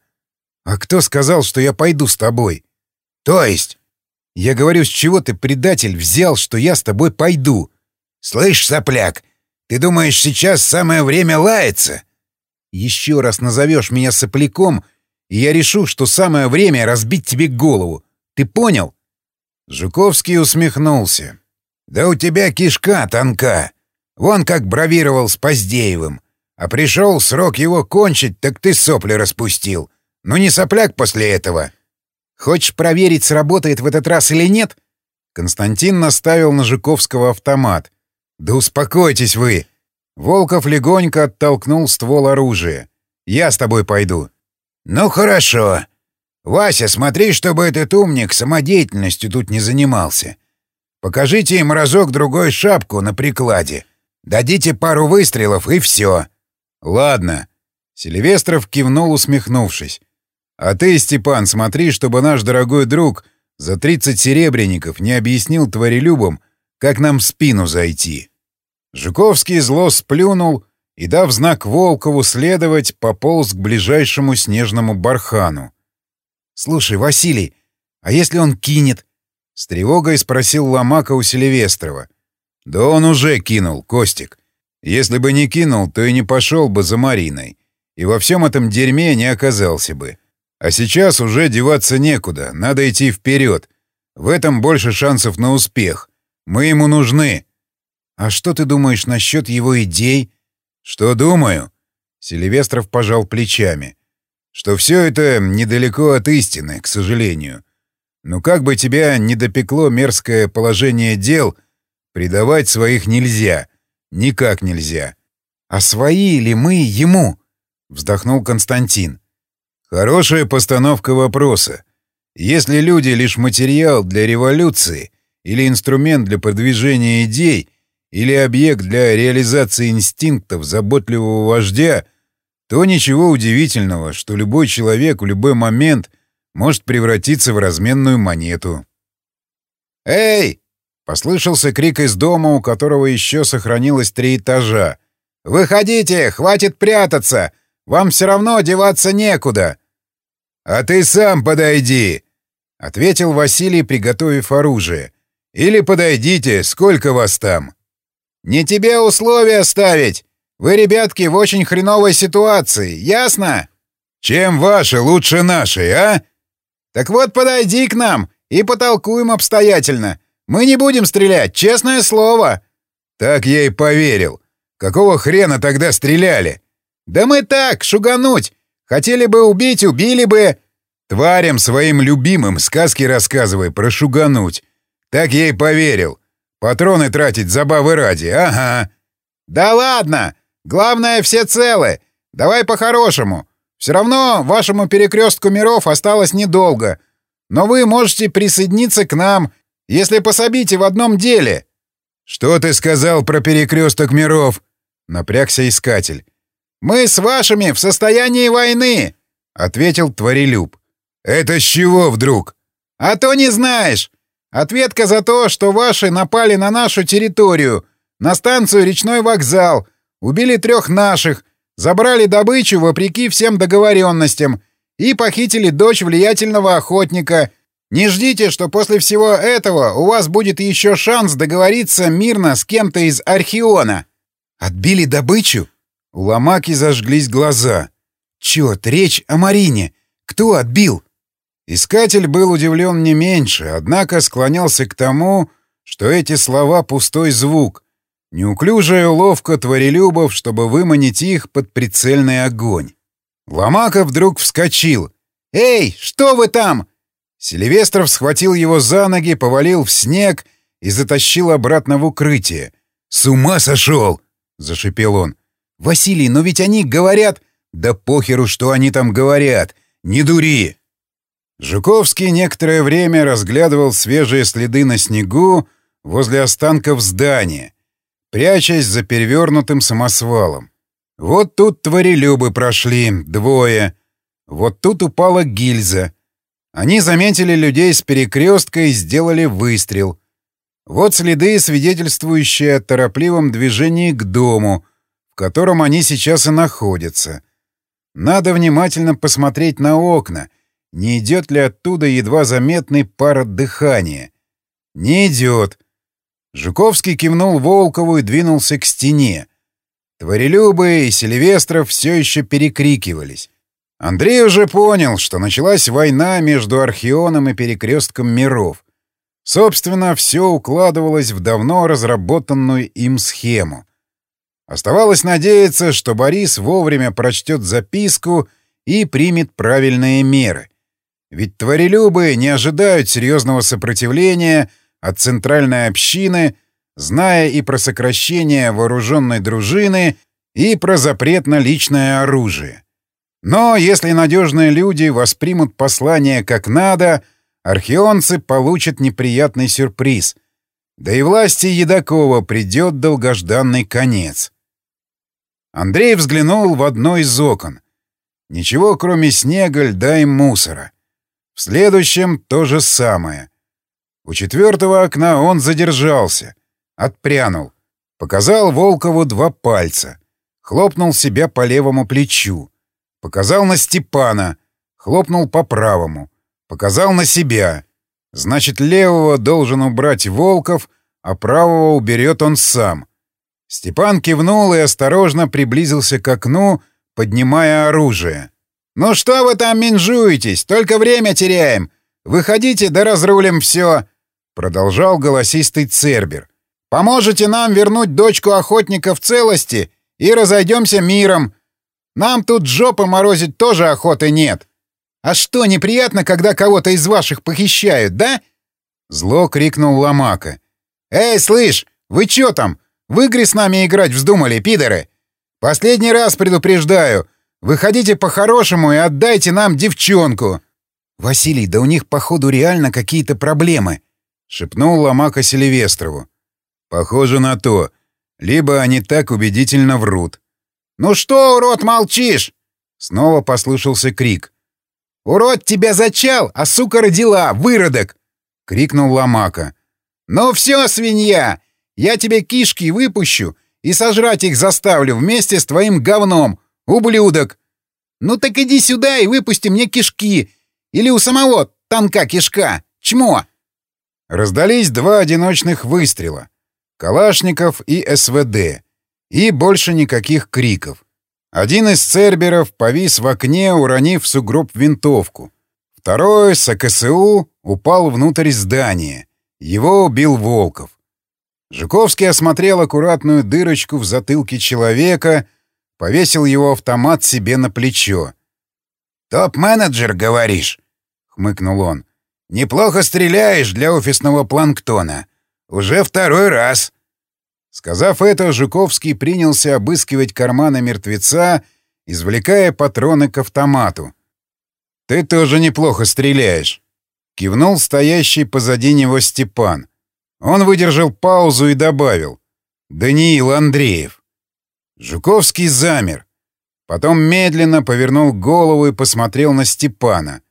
«А кто сказал, что я пойду с тобой?» «То есть?» «Я говорю, с чего ты, предатель, взял, что я с тобой пойду?» «Слышь, сопляк, ты думаешь, сейчас самое время лаяться?» «Еще раз назовешь меня сопляком, и я решу, что самое время разбить тебе голову. Ты понял?» Жуковский усмехнулся. «Да у тебя кишка тонка. Вон как бравировал с Поздеевым. А пришел срок его кончить, так ты сопли распустил. Ну не сопляк после этого». «Хочешь проверить, сработает в этот раз или нет?» Константин наставил на Жуковского автомат. «Да успокойтесь вы!» Волков легонько оттолкнул ствол оружия. «Я с тобой пойду». «Ну хорошо. «Вася, смотри, чтобы этот умник самодеятельностью тут не занимался. Покажите им разок-другой шапку на прикладе. Дадите пару выстрелов, и все». «Ладно». Сильвестров кивнул, усмехнувшись. «А ты, Степан, смотри, чтобы наш дорогой друг за 30 серебряников не объяснил тварелюбам, как нам в спину зайти». Жуковский зло сплюнул и, дав знак Волкову следовать, пополз к ближайшему снежному бархану. «Слушай, Василий, а если он кинет?» — с тревогой спросил Ломака у Селивестрова. «Да он уже кинул, Костик. Если бы не кинул, то и не пошел бы за Мариной. И во всем этом дерьме не оказался бы. А сейчас уже деваться некуда, надо идти вперед. В этом больше шансов на успех. Мы ему нужны». «А что ты думаешь насчет его идей?» «Что думаю?» Селивестров пожал плечами. «Что все это недалеко от истины, к сожалению. Но как бы тебя не допекло мерзкое положение дел, предавать своих нельзя. Никак нельзя. А свои ли мы ему?» — вздохнул Константин. «Хорошая постановка вопроса. Если люди — лишь материал для революции или инструмент для продвижения идей — или объект для реализации инстинктов заботливого вождя, то ничего удивительного, что любой человек в любой момент может превратиться в разменную монету. «Эй!» — послышался крик из дома, у которого еще сохранилось три этажа. «Выходите! Хватит прятаться! Вам все равно деваться некуда!» «А ты сам подойди!» — ответил Василий, приготовив оружие. «Или подойдите, сколько вас там?» «Не тебе условия ставить! Вы, ребятки, в очень хреновой ситуации, ясно?» «Чем ваши лучше нашей, а?» «Так вот подойди к нам и потолкуем обстоятельно. Мы не будем стрелять, честное слово!» «Так я и поверил. Какого хрена тогда стреляли?» «Да мы так, шугануть! Хотели бы убить, убили бы!» «Тварям своим любимым сказки рассказывай про шугануть. Так я и поверил. Патроны тратить забавы ради, ага. Да ладно! Главное, все целы. Давай по-хорошему. Все равно вашему перекрестку миров осталось недолго. Но вы можете присоединиться к нам, если пособите в одном деле. Что ты сказал про перекресток миров? Напрягся искатель. Мы с вашими в состоянии войны, ответил Творелюб. Это с чего вдруг? А то не знаешь. Ответка за то, что ваши напали на нашу территорию, на станцию «Речной вокзал», убили трех наших, забрали добычу вопреки всем договоренностям и похитили дочь влиятельного охотника. Не ждите, что после всего этого у вас будет еще шанс договориться мирно с кем-то из Архиона. Отбили добычу? У Ломаки зажглись глаза. Чёрт, речь о Марине. Кто отбил? Искатель был удивлен не меньше, однако склонялся к тому, что эти слова — пустой звук, неуклюжая уловка творелюбов, чтобы выманить их под прицельный огонь. Ломака вдруг вскочил. «Эй, что вы там?» Селивестров схватил его за ноги, повалил в снег и затащил обратно в укрытие. «С ума сошел!» — зашипел он. «Василий, но ведь они говорят...» «Да похеру, что они там говорят! Не дури!» Жуковский некоторое время разглядывал свежие следы на снегу возле останков здания, прячась за перевернутым самосвалом. Вот тут тварелюбы прошли, двое. Вот тут упала гильза. Они заметили людей с перекрестка и сделали выстрел. Вот следы, свидетельствующие о торопливом движении к дому, котором они сейчас и находятся. Надо внимательно посмотреть на окна — не идет ли оттуда едва заметный пар от дыхания. Не идет. Жуковский кивнул Волкову и двинулся к стене. Творелюбы и Сильвестров все еще перекрикивались. Андрей уже понял, что началась война между Архионом и Перекрестком миров. Собственно, все укладывалось в давно разработанную им схему. Оставалось надеяться, что Борис вовремя прочтет записку и примет правильные меры. Ведь творелюбы не ожидают серьезного сопротивления от центральной общины, зная и про сокращение вооруженной дружины, и про запрет на личное оружие. Но если надежные люди воспримут послание как надо, археонцы получат неприятный сюрприз. Да и власти Едакова придет долгожданный конец. Андрей взглянул в одно из окон. Ничего, кроме снега, льда и мусора. В следующем то же самое. У четвертого окна он задержался, отпрянул, показал Волкову два пальца. хлопнул себя по левому плечу. Показал на Степана, хлопнул по правому. Показал на себя. Значит, левого должен убрать Волков, а правого уберет он сам. Степан кивнул и осторожно приблизился к окну, поднимая оружие. «Ну что вы там минжуетесь? Только время теряем! Выходите, да разрулим все!» Продолжал голосистый Цербер. «Поможете нам вернуть дочку охотника в целости и разойдемся миром. Нам тут жопы морозить тоже охоты нет. А что, неприятно, когда кого-то из ваших похищают, да?» Зло крикнул Ломака. «Эй, слышь, вы чё там? В игры с нами играть вздумали, пидоры? Последний раз предупреждаю. Выходите по-хорошему и отдайте нам девчонку!» «Василий, да у них, походу, реально какие-то проблемы», — шепнул Ломака Селивестрову. «Похоже на то. Либо они так убедительно врут». «Ну что, урод, молчишь?» Снова послышался крик. «Урод тебя зачал, а сука родила, выродок!» — крикнул Ломака. «Ну все, свинья! Я тебе кишки выпущу и сожрать их заставлю вместе с твоим говном, ублюдок! Ну так иди сюда и выпусти мне кишки! Или у самого танка кишка! Чмо!» Раздались два одиночных выстрела. Калашников и СВД. И больше никаких криков. Один из церберов повис в окне, уронив в сугроб винтовку. Второй с АКСУ упал внутрь здания. Его убил Волков. Жуковский осмотрел аккуратную дырочку в затылке человека, повесил его автомат себе на плечо. «Топ-менеджер, говоришь?» — хмыкнул он. «Неплохо стреляешь для офисного планктона. Уже второй раз». Сказав это, Жуковский принялся обыскивать карманы мертвеца, извлекая патроны к автомату. «Ты тоже неплохо стреляешь», — кивнул стоящий позади него Степан. Он выдержал паузу и добавил. «Даниил Андреев». Жуковский замер. Потом медленно повернул голову и посмотрел на Степана.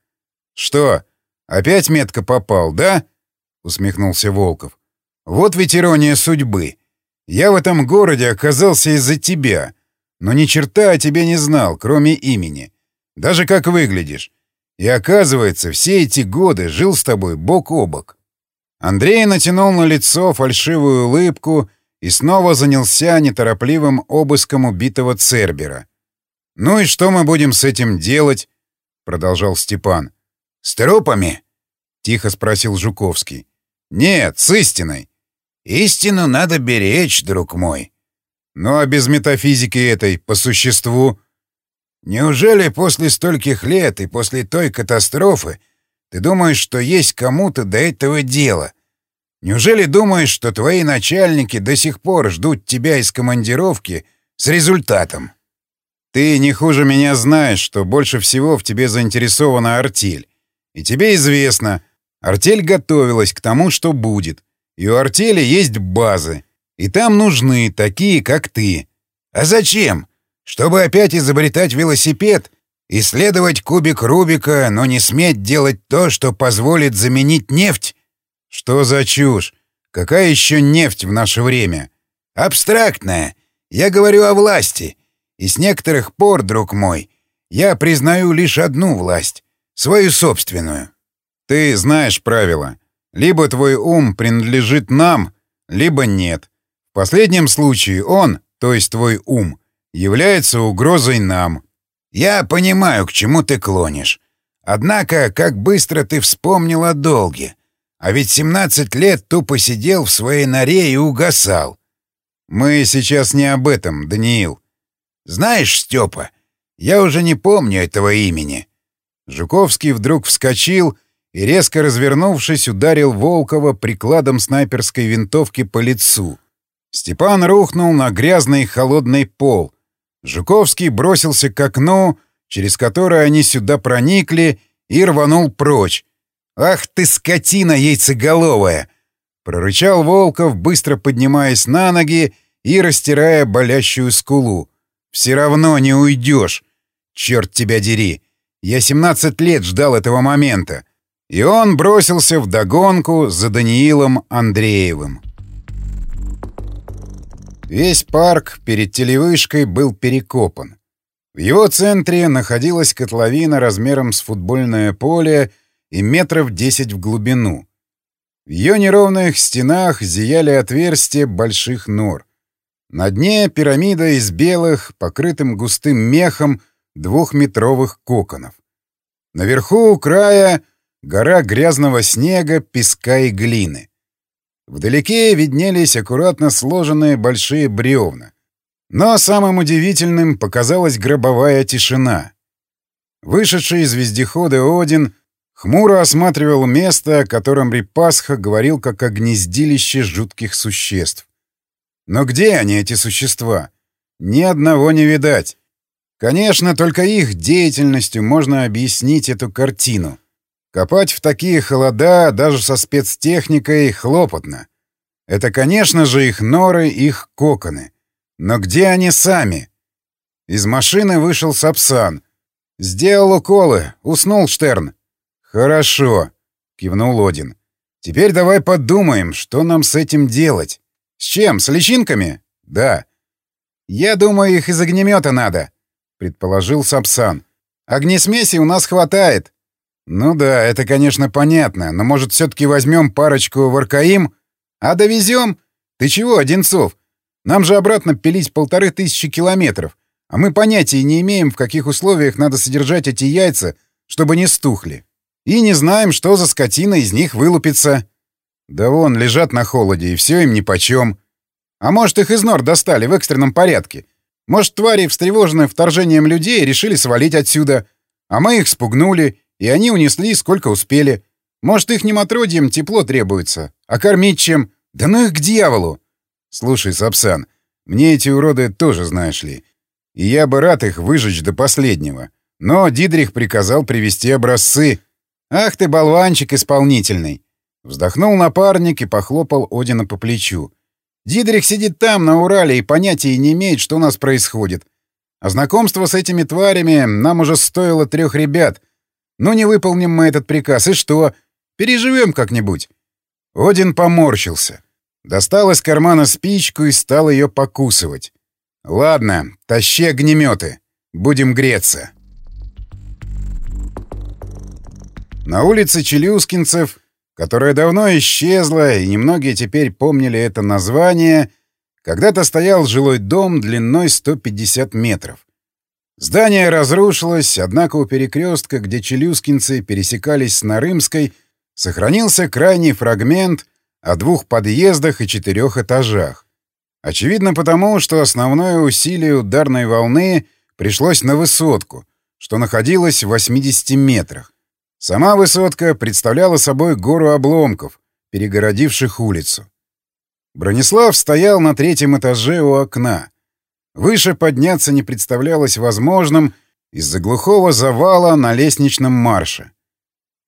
«Что, опять метко попал, да?» — усмехнулся Волков. «Вот ведь ирония судьбы. Я в этом городе оказался из-за тебя, но ни черта о тебе не знал, кроме имени. Даже как выглядишь. И оказывается, все эти годы жил с тобой бок о бок. Андрей натянул на лицо фальшивую улыбку и снова занялся неторопливым обыском убитого Цербера. «Ну и что мы будем с этим делать?» — продолжал Степан. «С трупами?» — тихо спросил Жуковский. «Нет, с истиной. Истину надо беречь, друг мой. Ну а без метафизики этой, по существу... Неужели после стольких лет и после той катастрофы ты думаешь, что есть кому-то до этого дела? Неужели думаешь, что твои начальники до сих пор ждут тебя из командировки с результатом? Ты не хуже меня знаешь, что больше всего в тебе заинтересована артель. И тебе известно, артель готовилась к тому, что будет — и у артели есть базы. И там нужны такие, как ты. А зачем? Чтобы опять изобретать велосипед? Исследовать кубик Рубика, но не сметь делать то, что позволит заменить нефть? Что за чушь? Какая еще нефть в наше время? Абстрактная. Я говорю о власти. И с некоторых пор, друг мой, я признаю лишь одну власть — свою собственную. Ты знаешь правила. Либо твой ум принадлежит нам, либо нет. В последнем случае он, то есть твой ум, является угрозой нам. Я понимаю, к чему ты клонишь. Однако, как быстро ты вспомнил о долге. А ведь 17 лет тупо сидел в своей норе и угасал. Мы сейчас не об этом, Даниил. Знаешь, Степа, я уже не помню этого имени. Жуковский вдруг вскочил и, резко развернувшись, ударил Волкова прикладом снайперской винтовки по лицу. Степан рухнул на грязный холодный пол. Жуковский бросился к окну, через которое они сюда проникли, и рванул прочь. «Ах ты, скотина яйцеголовая!» — прорычал Волков, быстро поднимаясь на ноги и растирая болящую скулу. «Все равно не уйдешь! Черт тебя дери! Я 17 лет ждал этого момента!» И он бросился в догонку за Даниилом Андреевым. Весь парк перед телевышкой был перекопан. В его центре находилась котловина размером с футбольное поле и метров десять в глубину. В ее неровных стенах зияли отверстия больших нор. На дне пирамида из белых, покрытым густым мехом, двухметровых коконов. Наверху у края гора грязного снега, песка и глины. Вдалеке виднелись аккуратно сложенные большие бревна. Но самым удивительным показалась гробовая тишина. Вышедший из вездехода Один хмуро осматривал место, о котором Рипасха говорил как о гнездилище жутких существ. Но где они, эти существа? Ни одного не видать. Конечно, только их деятельностью можно объяснить эту картину. Копать в такие холода, даже со спецтехникой, хлопотно. Это, конечно же, их норы, их коконы. Но где они сами? Из машины вышел Сапсан. «Сделал уколы. Уснул Штерн». «Хорошо», — кивнул Один. «Теперь давай подумаем, что нам с этим делать». «С чем? С личинками?» «Да». «Я думаю, их из огнемета надо», — предположил Сапсан. «Огнесмеси у нас хватает». «Ну да, это, конечно, понятно, но, может, все-таки возьмем парочку в Аркаим? А довезем? Ты чего, Одинцов? Нам же обратно пилить полторы тысячи километров, а мы понятия не имеем, в каких условиях надо содержать эти яйца, чтобы не стухли. И не знаем, что за скотина из них вылупится». Да вон, лежат на холоде, и все им нипочем. А может, их из нор достали в экстренном порядке? Может, твари, встревоженные вторжением людей, решили свалить отсюда? А мы их спугнули, и они унесли, сколько успели. Может, их немотродьям тепло требуется? А кормить чем? Да ну их к дьяволу! Слушай, Сапсан, мне эти уроды тоже, знаешь ли. И я бы рад их выжечь до последнего. Но Дидрих приказал привезти образцы. Ах ты, болванчик исполнительный! Вздохнул напарник и похлопал Одина по плечу. «Дидрих сидит там, на Урале, и понятия не имеет, что у нас происходит. А знакомство с этими тварями нам уже стоило трех ребят. Ну, не выполним мы этот приказ, и что? Переживем как-нибудь». Один поморщился. Достал из кармана спичку и стал ее покусывать. «Ладно, тащи огнеметы. Будем греться». На улице Челюскинцев которая давно исчезла, и немногие теперь помнили это название, когда-то стоял жилой дом длиной 150 метров. Здание разрушилось, однако у перекрестка, где челюскинцы пересекались с Нарымской, сохранился крайний фрагмент о двух подъездах и четырех этажах. Очевидно потому, что основное усилие ударной волны пришлось на высотку, что находилось в 80 метрах. Сама высотка представляла собой гору обломков, перегородивших улицу. Бронислав стоял на третьем этаже у окна. Выше подняться не представлялось возможным из-за глухого завала на лестничном марше.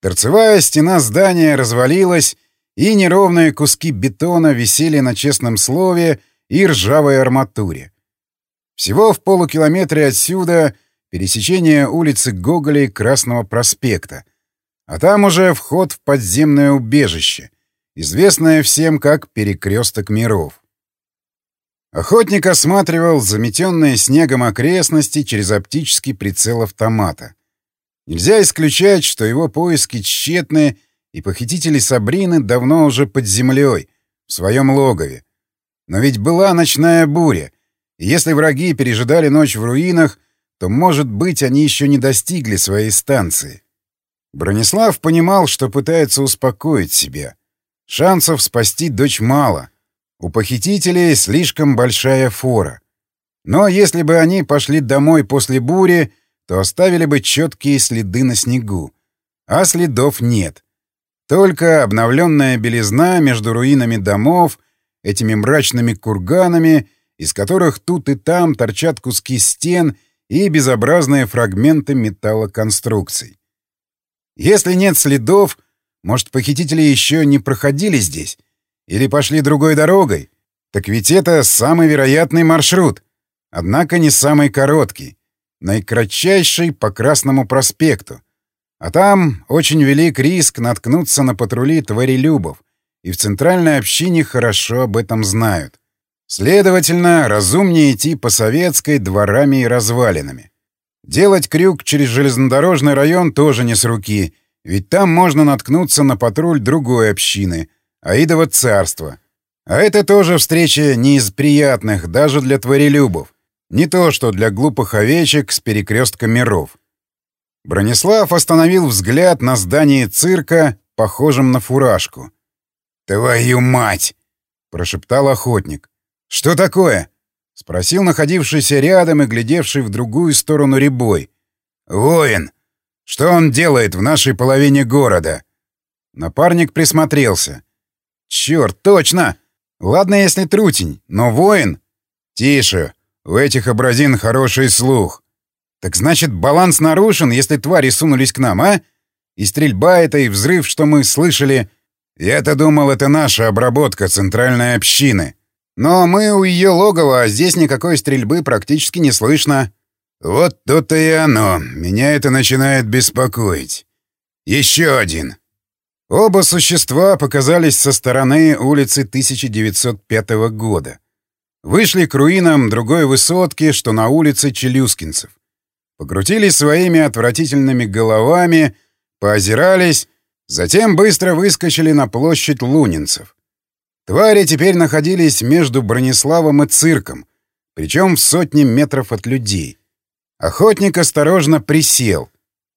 Торцевая стена здания развалилась, и неровные куски бетона висели на честном слове и ржавой арматуре. Всего в полукилометре отсюда пересечение улицы Гоголя и Красного проспекта — а там уже вход в подземное убежище, известное всем как Перекресток миров. Охотник осматривал заметенные снегом окрестности через оптический прицел автомата. Нельзя исключать, что его поиски тщетны, и похитители Сабрины давно уже под землей, в своем логове. Но ведь была ночная буря, и если враги пережидали ночь в руинах, то, может быть, они еще не достигли своей станции. Бронислав понимал, что пытается успокоить себя. Шансов спасти дочь мало. У похитителей слишком большая фора. Но если бы они пошли домой после бури, то оставили бы четкие следы на снегу. А следов нет. Только обновленная белизна между руинами домов, этими мрачными курганами, из которых тут и там торчат куски стен и безобразные фрагменты металлоконструкций. Если нет следов, может, похитители еще не проходили здесь? Или пошли другой дорогой? Так ведь это самый вероятный маршрут. Однако не самый короткий. Наикратчайший по Красному проспекту. А там очень велик риск наткнуться на патрули тварелюбов, и в центральной общине хорошо об этом знают. Следовательно, разумнее идти по советской дворами и развалинами. Делать крюк через железнодорожный район тоже не с руки, ведь там можно наткнуться на патруль другой общины — Аидово царство. А это тоже встреча не из приятных, даже для творелюбов. Не то, что для глупых овечек с перекрестка миров. Бронислав остановил взгляд на здании цирка, похожем на фуражку. «Твою мать!» — прошептал охотник. «Что такое?» — спросил находившийся рядом и глядевший в другую сторону ребой. «Воин! Что он делает в нашей половине города?» Напарник присмотрелся. «Черт, точно! Ладно, если трутень, но воин...» «Тише! У этих образин хороший слух. Так значит, баланс нарушен, если твари сунулись к нам, а? И стрельба это, и взрыв, что мы слышали. Я-то думал, это наша обработка центральной общины. Но мы у ее логова, а здесь никакой стрельбы практически не слышно. Вот то-то и оно. Меня это начинает беспокоить. Еще один. Оба существа показались со стороны улицы 1905 года. Вышли к руинам другой высотки, что на улице Челюскинцев. Покрутились своими отвратительными головами, поозирались, затем быстро выскочили на площадь Лунинцев. Твари теперь находились между Брониславом и цирком, причем в сотне метров от людей. Охотник осторожно присел.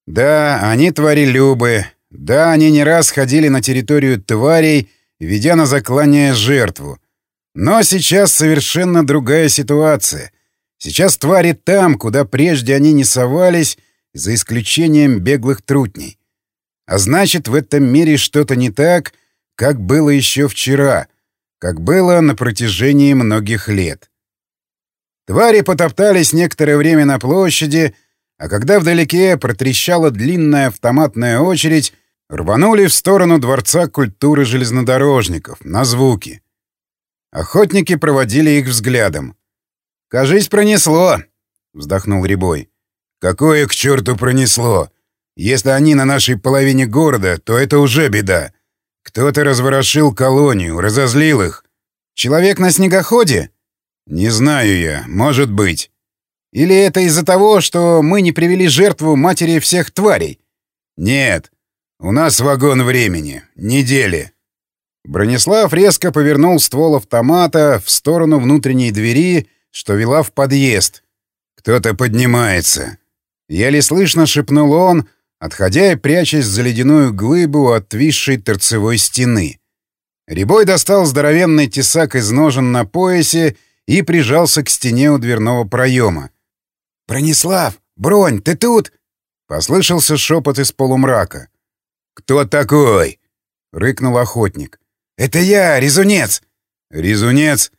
Да, они тварелюбы. Да, они не раз ходили на территорию тварей, ведя на заклание жертву. Но сейчас совершенно другая ситуация. Сейчас твари там, куда прежде они не совались, за исключением беглых трутней. А значит, в этом мире что-то не так, как было еще вчера, как было на протяжении многих лет. Твари потоптались некоторое время на площади, а когда вдалеке протрещала длинная автоматная очередь, рванули в сторону Дворца культуры железнодорожников, на звуки. Охотники проводили их взглядом. «Кажись, пронесло!» — вздохнул Рябой. «Какое к черту пронесло? Если они на нашей половине города, то это уже беда. Кто-то разворошил колонию, разозлил их. Человек на снегоходе? Не знаю я, может быть. Или это из-за того, что мы не привели жертву матери всех тварей? Нет. У нас вагон времени. Недели. Бронислав резко повернул ствол автомата в сторону внутренней двери, что вела в подъезд. «Кто-то поднимается». Еле слышно шепнул он, отходя и прячась за ледяную глыбу отвисшей торцевой стены. Рябой достал здоровенный тесак из ножен на поясе и прижался к стене у дверного проема. «Бронислав! Бронь, ты тут?» — послышался шепот из полумрака. «Кто такой?» — рыкнул охотник. «Это я, Резунец!» «Резунец?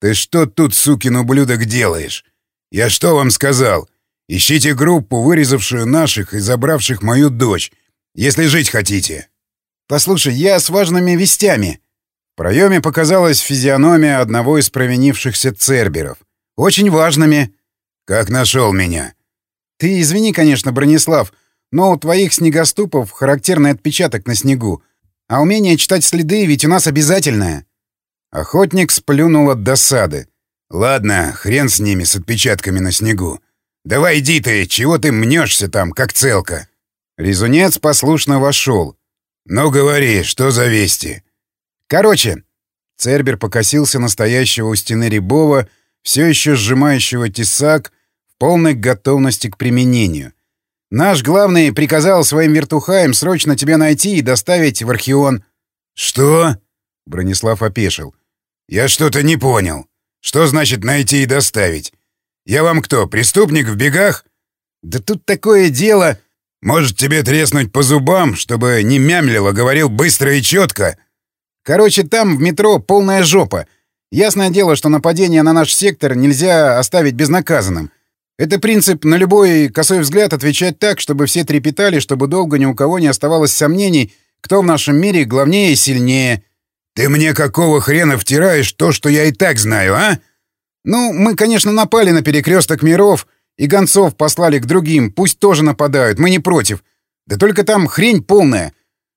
Ты что тут, сукин ублюдок, делаешь? Я что вам сказал? Ищите группу, вырезавшую наших и забравших мою дочь, если жить хотите». «Послушай, я с важными вестями». В проеме показалась физиономия одного из провинившихся церберов. «Очень важными». «Как нашел меня?» «Ты извини, конечно, Бронислав, но у твоих снегоступов характерный отпечаток на снегу. А умение читать следы ведь у нас обязательное». Охотник сплюнул от досады. «Ладно, хрен с ними, с отпечатками на снегу. Давай иди ты, чего ты мнешься там, как целка?» Резунец послушно вошел. «Ну говори, что за вести?» «Короче...» Цербер покосился настоящего у стены Рябова, все еще сжимающего тесак, в полной готовности к применению. Наш главный приказал своим вертухаям срочно тебя найти и доставить в Архион. Что? Бронислав опешил. Я что-то не понял. Что значит найти и доставить? Я вам кто, преступник в бегах? Да тут такое дело. Может, тебе треснуть по зубам, чтобы не мямлило, говорил быстро и четко? Короче, там в метро полная жопа. Ясное дело, что нападение на наш сектор нельзя оставить безнаказанным. Это принцип на любой косой взгляд отвечать так, чтобы все трепетали, чтобы долго ни у кого не оставалось сомнений, кто в нашем мире главнее и сильнее. «Ты мне какого хрена втираешь то, что я и так знаю, а?» «Ну, мы, конечно, напали на перекресток миров, и гонцов послали к другим, пусть тоже нападают, мы не против. Да только там хрень полная.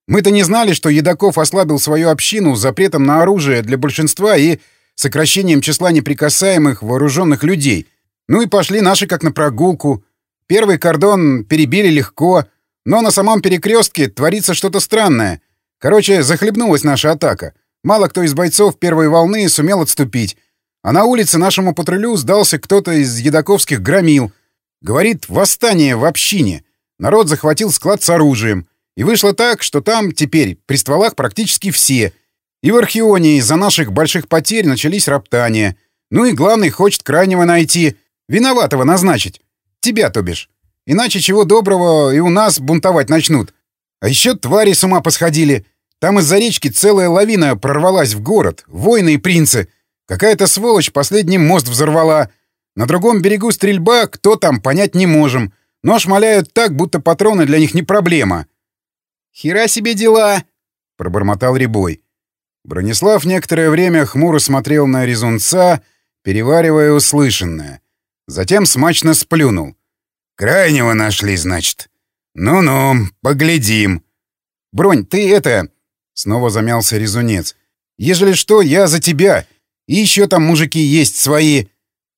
Мы-то не знали, что Едаков ослабил свою общину запретом на оружие для большинства и сокращением числа неприкасаемых вооруженных людей. Ну и пошли наши как на прогулку. Первый кордон перебили легко, но на самом перекрестке творится что-то странное. Короче, захлебнулась наша атака. Мало кто из бойцов первой волны сумел отступить. А на улице нашему патрулю сдался кто-то из едаковских громил. Говорит, восстание в общине. Народ захватил склад с оружием. И вышло так, что там теперь при стволах практически все. И в Архионе из-за наших больших потерь начались роптания. Ну и главный хочет крайнего найти. Виноватого назначить. Тебя, то бишь. Иначе чего доброго и у нас бунтовать начнут. А еще твари с ума посходили. Там из-за речки целая лавина прорвалась в город. Воины и принцы. Какая-то сволочь последний мост взорвала. На другом берегу стрельба, кто там, понять не можем. Но шмаляют так, будто патроны для них не проблема. «Хера себе дела!» — пробормотал Рябой. Бронислав некоторое время хмуро смотрел на резунца, переваривая услышанное. Затем смачно сплюнул. «Крайнего нашли, значит. Ну-ну, поглядим». «Бронь, ты это...» — снова замялся резунец. «Ежели что, я за тебя. И еще там мужики есть свои...»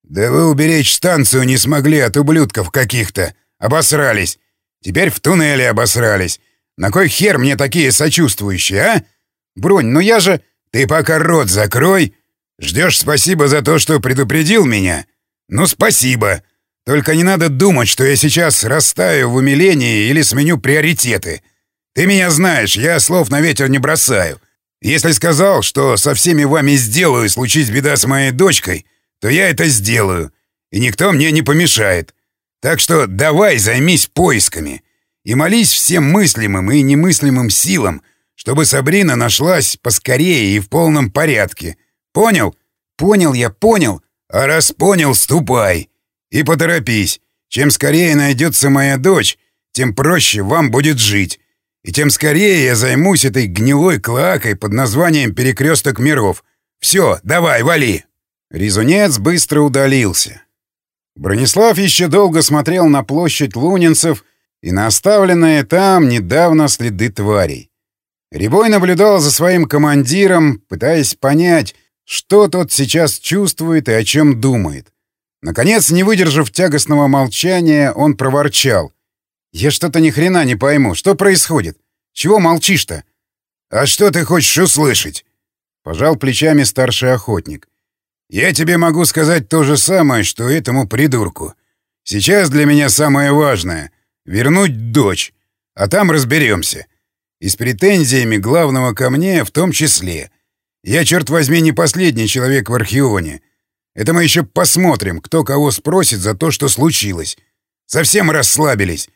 «Да вы уберечь станцию не смогли от ублюдков каких-то. Обосрались. Теперь в туннеле обосрались. На кой хер мне такие сочувствующие, а? Бронь, ну я же... Ты пока рот закрой. Ждешь спасибо за то, что предупредил меня? Ну, спасибо. Только не надо думать, что я сейчас растаю в умилении или сменю приоритеты. Ты меня знаешь, я слов на ветер не бросаю. Если сказал, что со всеми вами сделаю, случись беда с моей дочкой, то я это сделаю, и никто мне не помешает. Так что давай займись поисками и молись всем мыслимым и немыслимым силам, чтобы Сабрина нашлась поскорее и в полном порядке. Понял? Понял я, понял. А раз понял, ступай. И поторопись. Чем скорее найдется моя дочь, тем проще вам будет жить. И тем скорее я займусь этой гнилой клакой под названием «Перекресток миров». Все, давай, вали!» Резунец быстро удалился. Бронислав еще долго смотрел на площадь лунинцев и на оставленные там недавно следы тварей. Рябой наблюдал за своим командиром, пытаясь понять, что тот сейчас чувствует и о чем думает. Наконец, не выдержав тягостного молчания, он проворчал. «Я что-то ни хрена не пойму. Что происходит? Чего молчишь-то?» «А что ты хочешь услышать?» Пожал плечами старший охотник. «Я тебе могу сказать то же самое, что этому придурку. Сейчас для меня самое важное — вернуть дочь, а там разберемся. И с претензиями главного ко мне в том числе. Я, черт возьми, не последний человек в Архионе. Это мы еще посмотрим, кто кого спросит за то, что случилось. Совсем расслабились.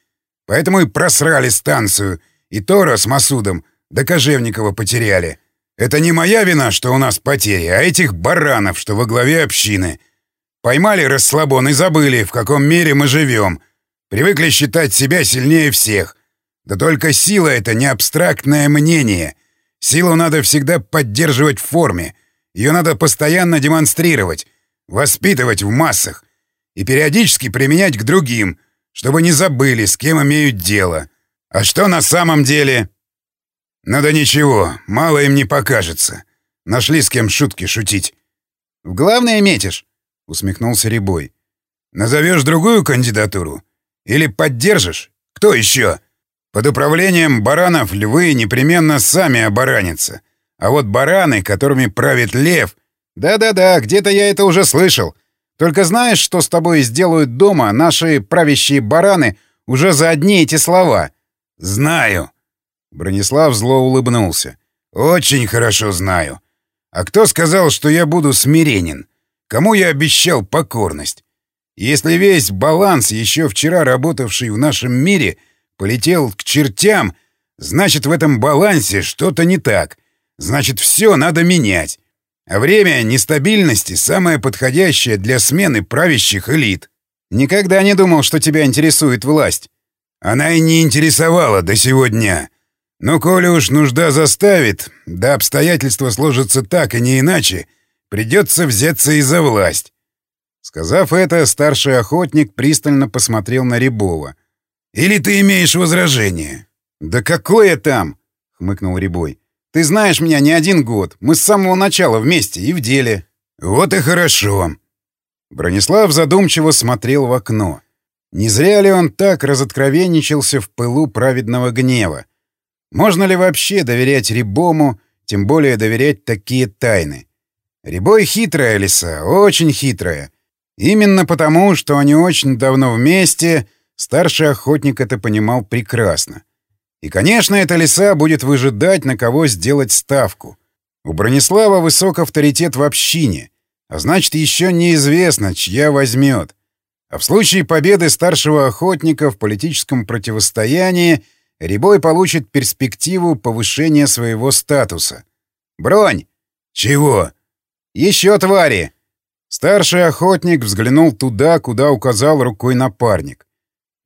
Поэтому и просрали станцию, и Тора с Масудом до Кожевникова потеряли. Это не моя вина, что у нас потери, а этих баранов, что во главе общины. Поймали расслабон и забыли, в каком мире мы живем. Привыкли считать себя сильнее всех. Да только сила — это не абстрактное мнение. Силу надо всегда поддерживать в форме. Ее надо постоянно демонстрировать, воспитывать в массах и периодически применять к другим, чтобы не забыли, с кем имеют дело. А что на самом деле? Ну да ничего, мало им не покажется. Нашли с кем шутки шутить. «В главное метишь?» — усмехнулся Рябой. «Назовешь другую кандидатуру? Или поддержишь? Кто еще?» Под управлением баранов львы непременно сами оборанятся. А вот бараны, которыми правит лев... Да-да-да, где-то я это уже слышал. Только знаешь, что с тобой сделают дома наши правящие бараны уже за одни эти слова? Знаю. Бронислав зло улыбнулся. «Очень хорошо знаю. А кто сказал, что я буду смиренен? Кому я обещал покорность? Если весь баланс, еще вчера работавший в нашем мире, полетел к чертям, значит, в этом балансе что-то не так. Значит, все надо менять. А время нестабильности самое подходящее для смены правящих элит. Никогда не думал, что тебя интересует власть. Она и не интересовала до сегодня. Но коли уж нужда заставит, да обстоятельства сложатся так и не иначе, придется взяться и за власть. Сказав это, старший охотник пристально посмотрел на Рябова. «Или ты имеешь возражение?» «Да какое там?» — хмыкнул Рябой. «Ты знаешь меня не один год. Мы с самого начала вместе и в деле». «Вот и хорошо». Бронислав задумчиво смотрел в окно. Не зря ли он так разоткровенничался в пылу праведного гнева? Можно ли вообще доверять Рибому, тем более доверять такие тайны? Рибой хитрая лиса, очень хитрая. Именно потому, что они очень давно вместе, старший охотник это понимал прекрасно. И, конечно, эта лиса будет выжидать, на кого сделать ставку. У Бронислава высок авторитет в общине, а значит, еще неизвестно, чья возьмет. А в случае победы старшего охотника в политическом противостоянии Рябой получит перспективу повышения своего статуса. «Бронь!» «Чего?» «Еще твари!» Старший охотник взглянул туда, куда указал рукой напарник.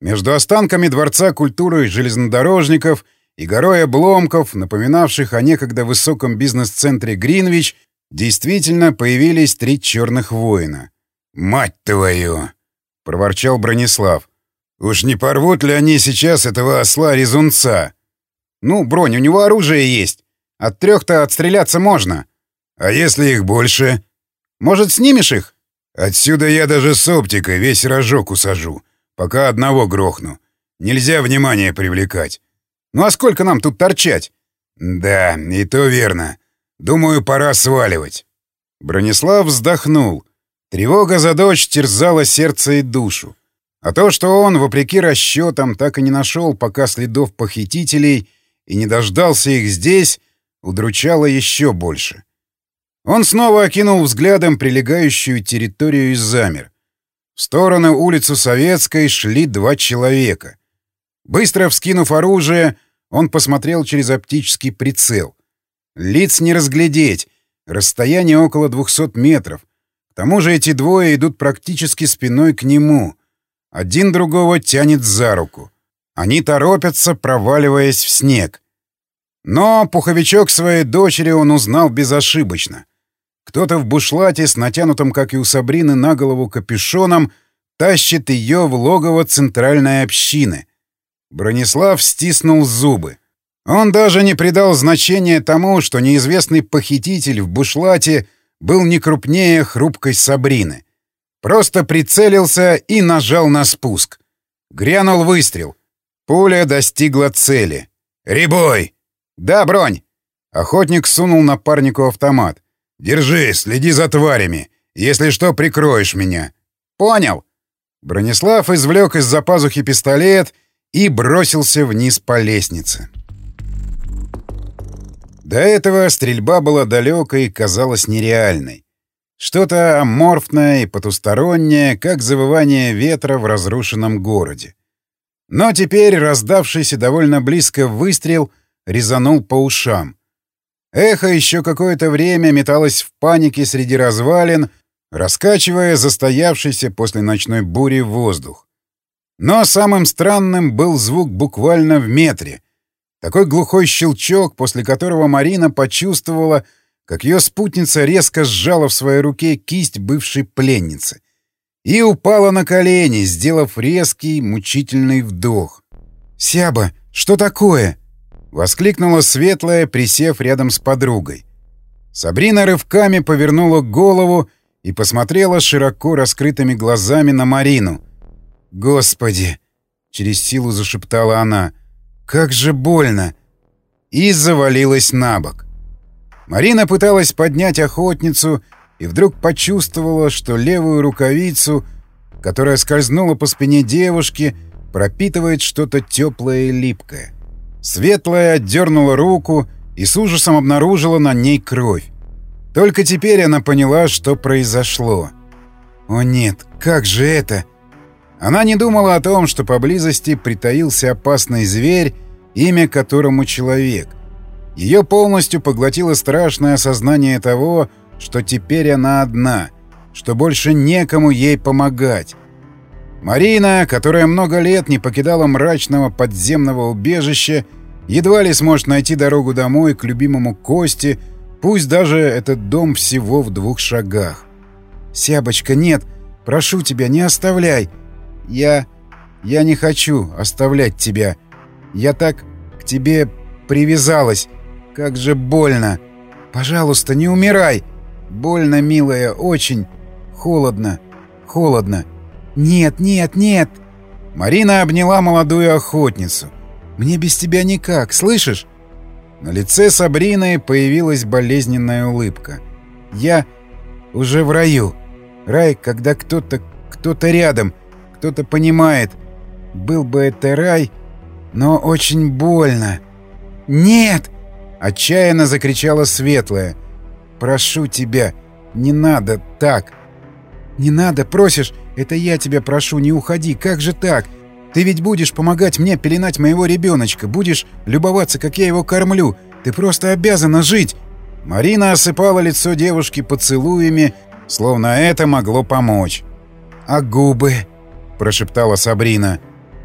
Между останками Дворца культуры железнодорожников и горой обломков, напоминавших о некогда высоком бизнес-центре Гринвич, действительно появились три черных воина. «Мать твою!» — проворчал Бронислав. «Уж не порвут ли они сейчас этого осла-резунца?» «Ну, Бронь, у него оружие есть. От трех-то отстреляться можно». «А если их больше?» «Может, снимешь их?» «Отсюда я даже с оптикой весь рожок усажу. Пока одного грохну. Нельзя внимание привлекать. Ну а сколько нам тут торчать? Да, и то верно. Думаю, пора сваливать. Бронислав вздохнул. Тревога за дочь терзала сердце и душу. А то, что он, вопреки расчетам, так и не нашел пока следов похитителей и не дождался их здесь, удручало еще больше. Он снова окинул взглядом прилегающую территорию и замер. В сторону улицу Советской шли два человека. Быстро вскинув оружие, он посмотрел через оптический прицел. Лиц не разглядеть, расстояние около 200 метров. К тому же эти двое идут практически спиной к нему. Один другого тянет за руку. Они торопятся, проваливаясь в снег. Но пуховичок своей дочери он узнал безошибочно. Кто-то в бушлате с натянутым, как и у Сабрины, на голову капюшоном тащит ее в логово центральной общины. Бронислав стиснул зубы. Он даже не придал значения тому, что неизвестный похититель в бушлате был не крупнее хрупкой Сабрины. Просто прицелился и нажал на спуск. Грянул выстрел. Пуля достигла цели. «Рябой!» «Да, бронь!» Охотник сунул напарнику автомат. «Держи, следи за тварями. Если что, прикроешь меня». «Понял». Бронислав извлек из-за пазухи пистолет и бросился вниз по лестнице. До этого стрельба была далекой и казалась нереальной. Что-то аморфное и потустороннее, как завывание ветра в разрушенном городе. Но теперь раздавшийся довольно близко выстрел резанул по ушам. Эхо еще какое-то время металось в панике среди развалин, раскачивая застоявшийся после ночной бури воздух. Но самым странным был звук буквально в метре. Такой глухой щелчок, после которого Марина почувствовала, как ее спутница резко сжала в своей руке кисть бывшей пленницы и упала на колени, сделав резкий, мучительный вдох. «Сяба, что такое?» — воскликнула Светлая, присев рядом с подругой. Сабрина рывками повернула голову и посмотрела широко раскрытыми глазами на Марину. «Господи!» — через силу зашептала она. «Как же больно!» И завалилась на бок. Марина пыталась поднять охотницу и вдруг почувствовала, что левую рукавицу, которая скользнула по спине девушки, пропитывает что-то теплое и липкое. Светлая отдернула руку и с ужасом обнаружила на ней кровь. Только теперь она поняла, что произошло. «О нет, как же это?» Она не думала о том, что поблизости притаился опасный зверь, имя которому человек. Ее полностью поглотило страшное осознание того, что теперь она одна, что больше некому ей помогать. Марина, которая много лет не покидала мрачного подземного убежища, едва ли сможет найти дорогу домой к любимому Косте, пусть даже этот дом всего в двух шагах. «Сябочка, нет! Прошу тебя, не оставляй! Я... я не хочу оставлять тебя. Я так к тебе привязалась. Как же больно! Пожалуйста, не умирай! Больно, милая, очень. Холодно. Холодно. Нет, нет, нет. Марина обняла молодую охотницу. Мне без тебя никак, слышишь? На лице Сабрины появилась болезненная улыбка. Я уже в раю. Рай, когда кто-то, кто-то рядом, кто-то понимает. Был бы это рай, но очень больно. «Нет!» — отчаянно закричала Светлая. «Прошу тебя, не надо так!» «Не надо, просишь? Это я тебя прошу, не уходи, как же так? Ты ведь будешь помогать мне пеленать моего ребеночка, будешь любоваться, как я его кормлю. Ты просто обязана жить!» Марина осыпала лицо девушки поцелуями, словно это могло помочь. «А губы?» — прошептала Сабрина.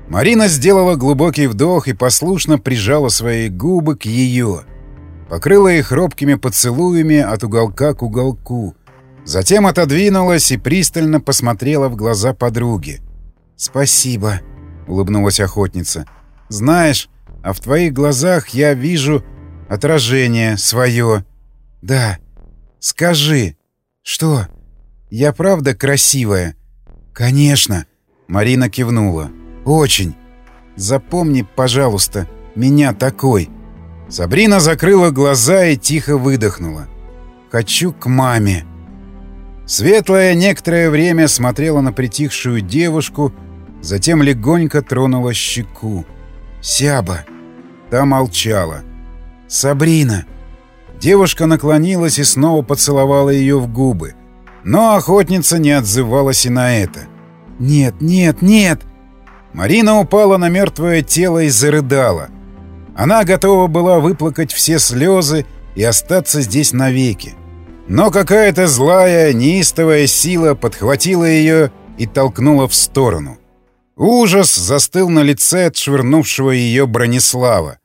Марина сделала глубокий вдох и послушно прижала свои губы к ее. Покрыла их робкими поцелуями от уголка к уголку. Затем отодвинулась и пристально посмотрела в глаза подруги. «Спасибо», — улыбнулась охотница. «Знаешь, а в твоих глазах я вижу отражение свое. Да. Скажи. Что? Я правда красивая?» «Конечно», — Марина кивнула. «Очень. Запомни, пожалуйста, меня такой». Сабрина закрыла глаза и тихо выдохнула. «Хочу к маме». Светлая некоторое время смотрела на притихшую девушку, затем легонько тронула щеку. «Сяба!» Та молчала. «Сабрина!» Девушка наклонилась и снова поцеловала ее в губы. Но охотница не отзывалась и на это. «Нет, нет, нет!» Марина упала на мертвое тело и зарыдала. Она готова была выплакать все слезы и остаться здесь навеки. Но какая-то злая, неистовая сила подхватила ее и толкнула в сторону. Ужас застыл на лице отшвырнувшего ее Бронислава.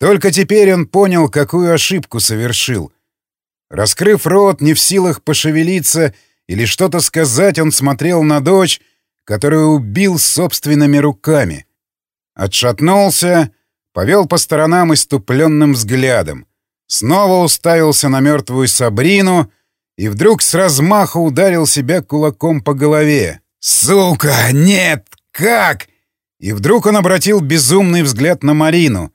Только теперь он понял, какую ошибку совершил. Раскрыв рот, не в силах пошевелиться или что-то сказать, он смотрел на дочь, которую убил собственными руками. Отшатнулся, повел по сторонам иступленным взглядом. Снова уставился на мертвую Сабрину и вдруг с размаху ударил себя кулаком по голове. «Сука! Нет! Как?» И вдруг он обратил безумный взгляд на Марину.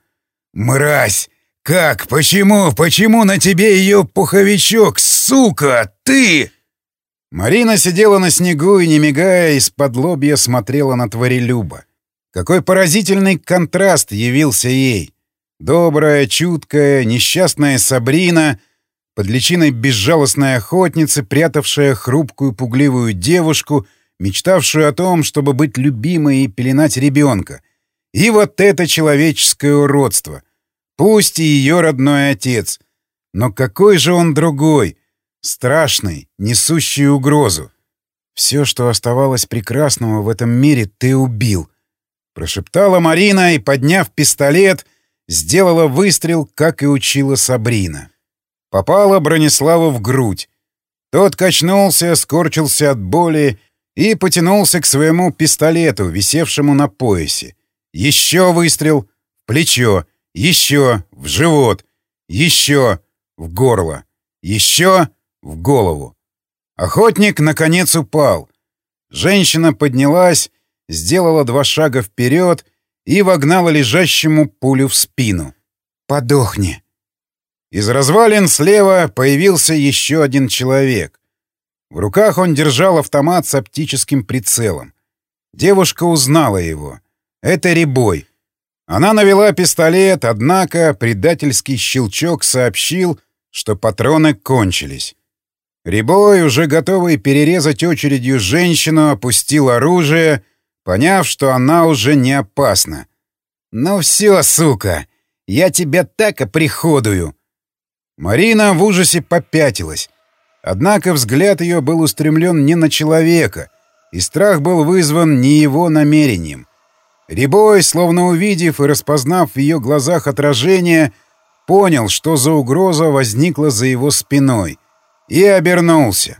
«Мразь! Как? Почему? Почему на тебе ее пуховичок? Сука! Ты!» Марина сидела на снегу и, не мигая, из-под лобья смотрела на Творелюба. Какой поразительный контраст явился ей! Добрая, чуткая, несчастная Сабрина, под личиной безжалостной охотницы, прятавшая хрупкую пугливую девушку, мечтавшую о том, чтобы быть любимой и пеленать ребенка. И вот это человеческое уродство. Пусть и ее родной отец. Но какой же он другой, страшный, несущий угрозу. Все, что оставалось прекрасного в этом мире, ты убил. Прошептала Марина и, подняв пистолет, — сделала выстрел, как и учила Сабрина. Попала Брониславу в грудь. Тот качнулся, скорчился от боли и потянулся к своему пистолету, висевшему на поясе. Еще выстрел в плечо, еще в живот, еще в горло, еще в голову. Охотник, наконец, упал. Женщина поднялась, сделала два шага вперед и вогнала лежащему пулю в спину. «Подохни!» Из развалин слева появился еще один человек. В руках он держал автомат с оптическим прицелом. Девушка узнала его. Это Рябой. Она навела пистолет, однако предательский щелчок сообщил, что патроны кончились. Рябой, уже готовый перерезать очередью женщину, опустил оружие — поняв, что она уже не опасна. «Ну все, сука, я тебя так оприходую!» Марина в ужасе попятилась. Однако взгляд ее был устремлен не на человека, и страх был вызван не его намерением. Рябой, словно увидев и распознав в ее глазах отражение, понял, что за угроза возникла за его спиной, и обернулся.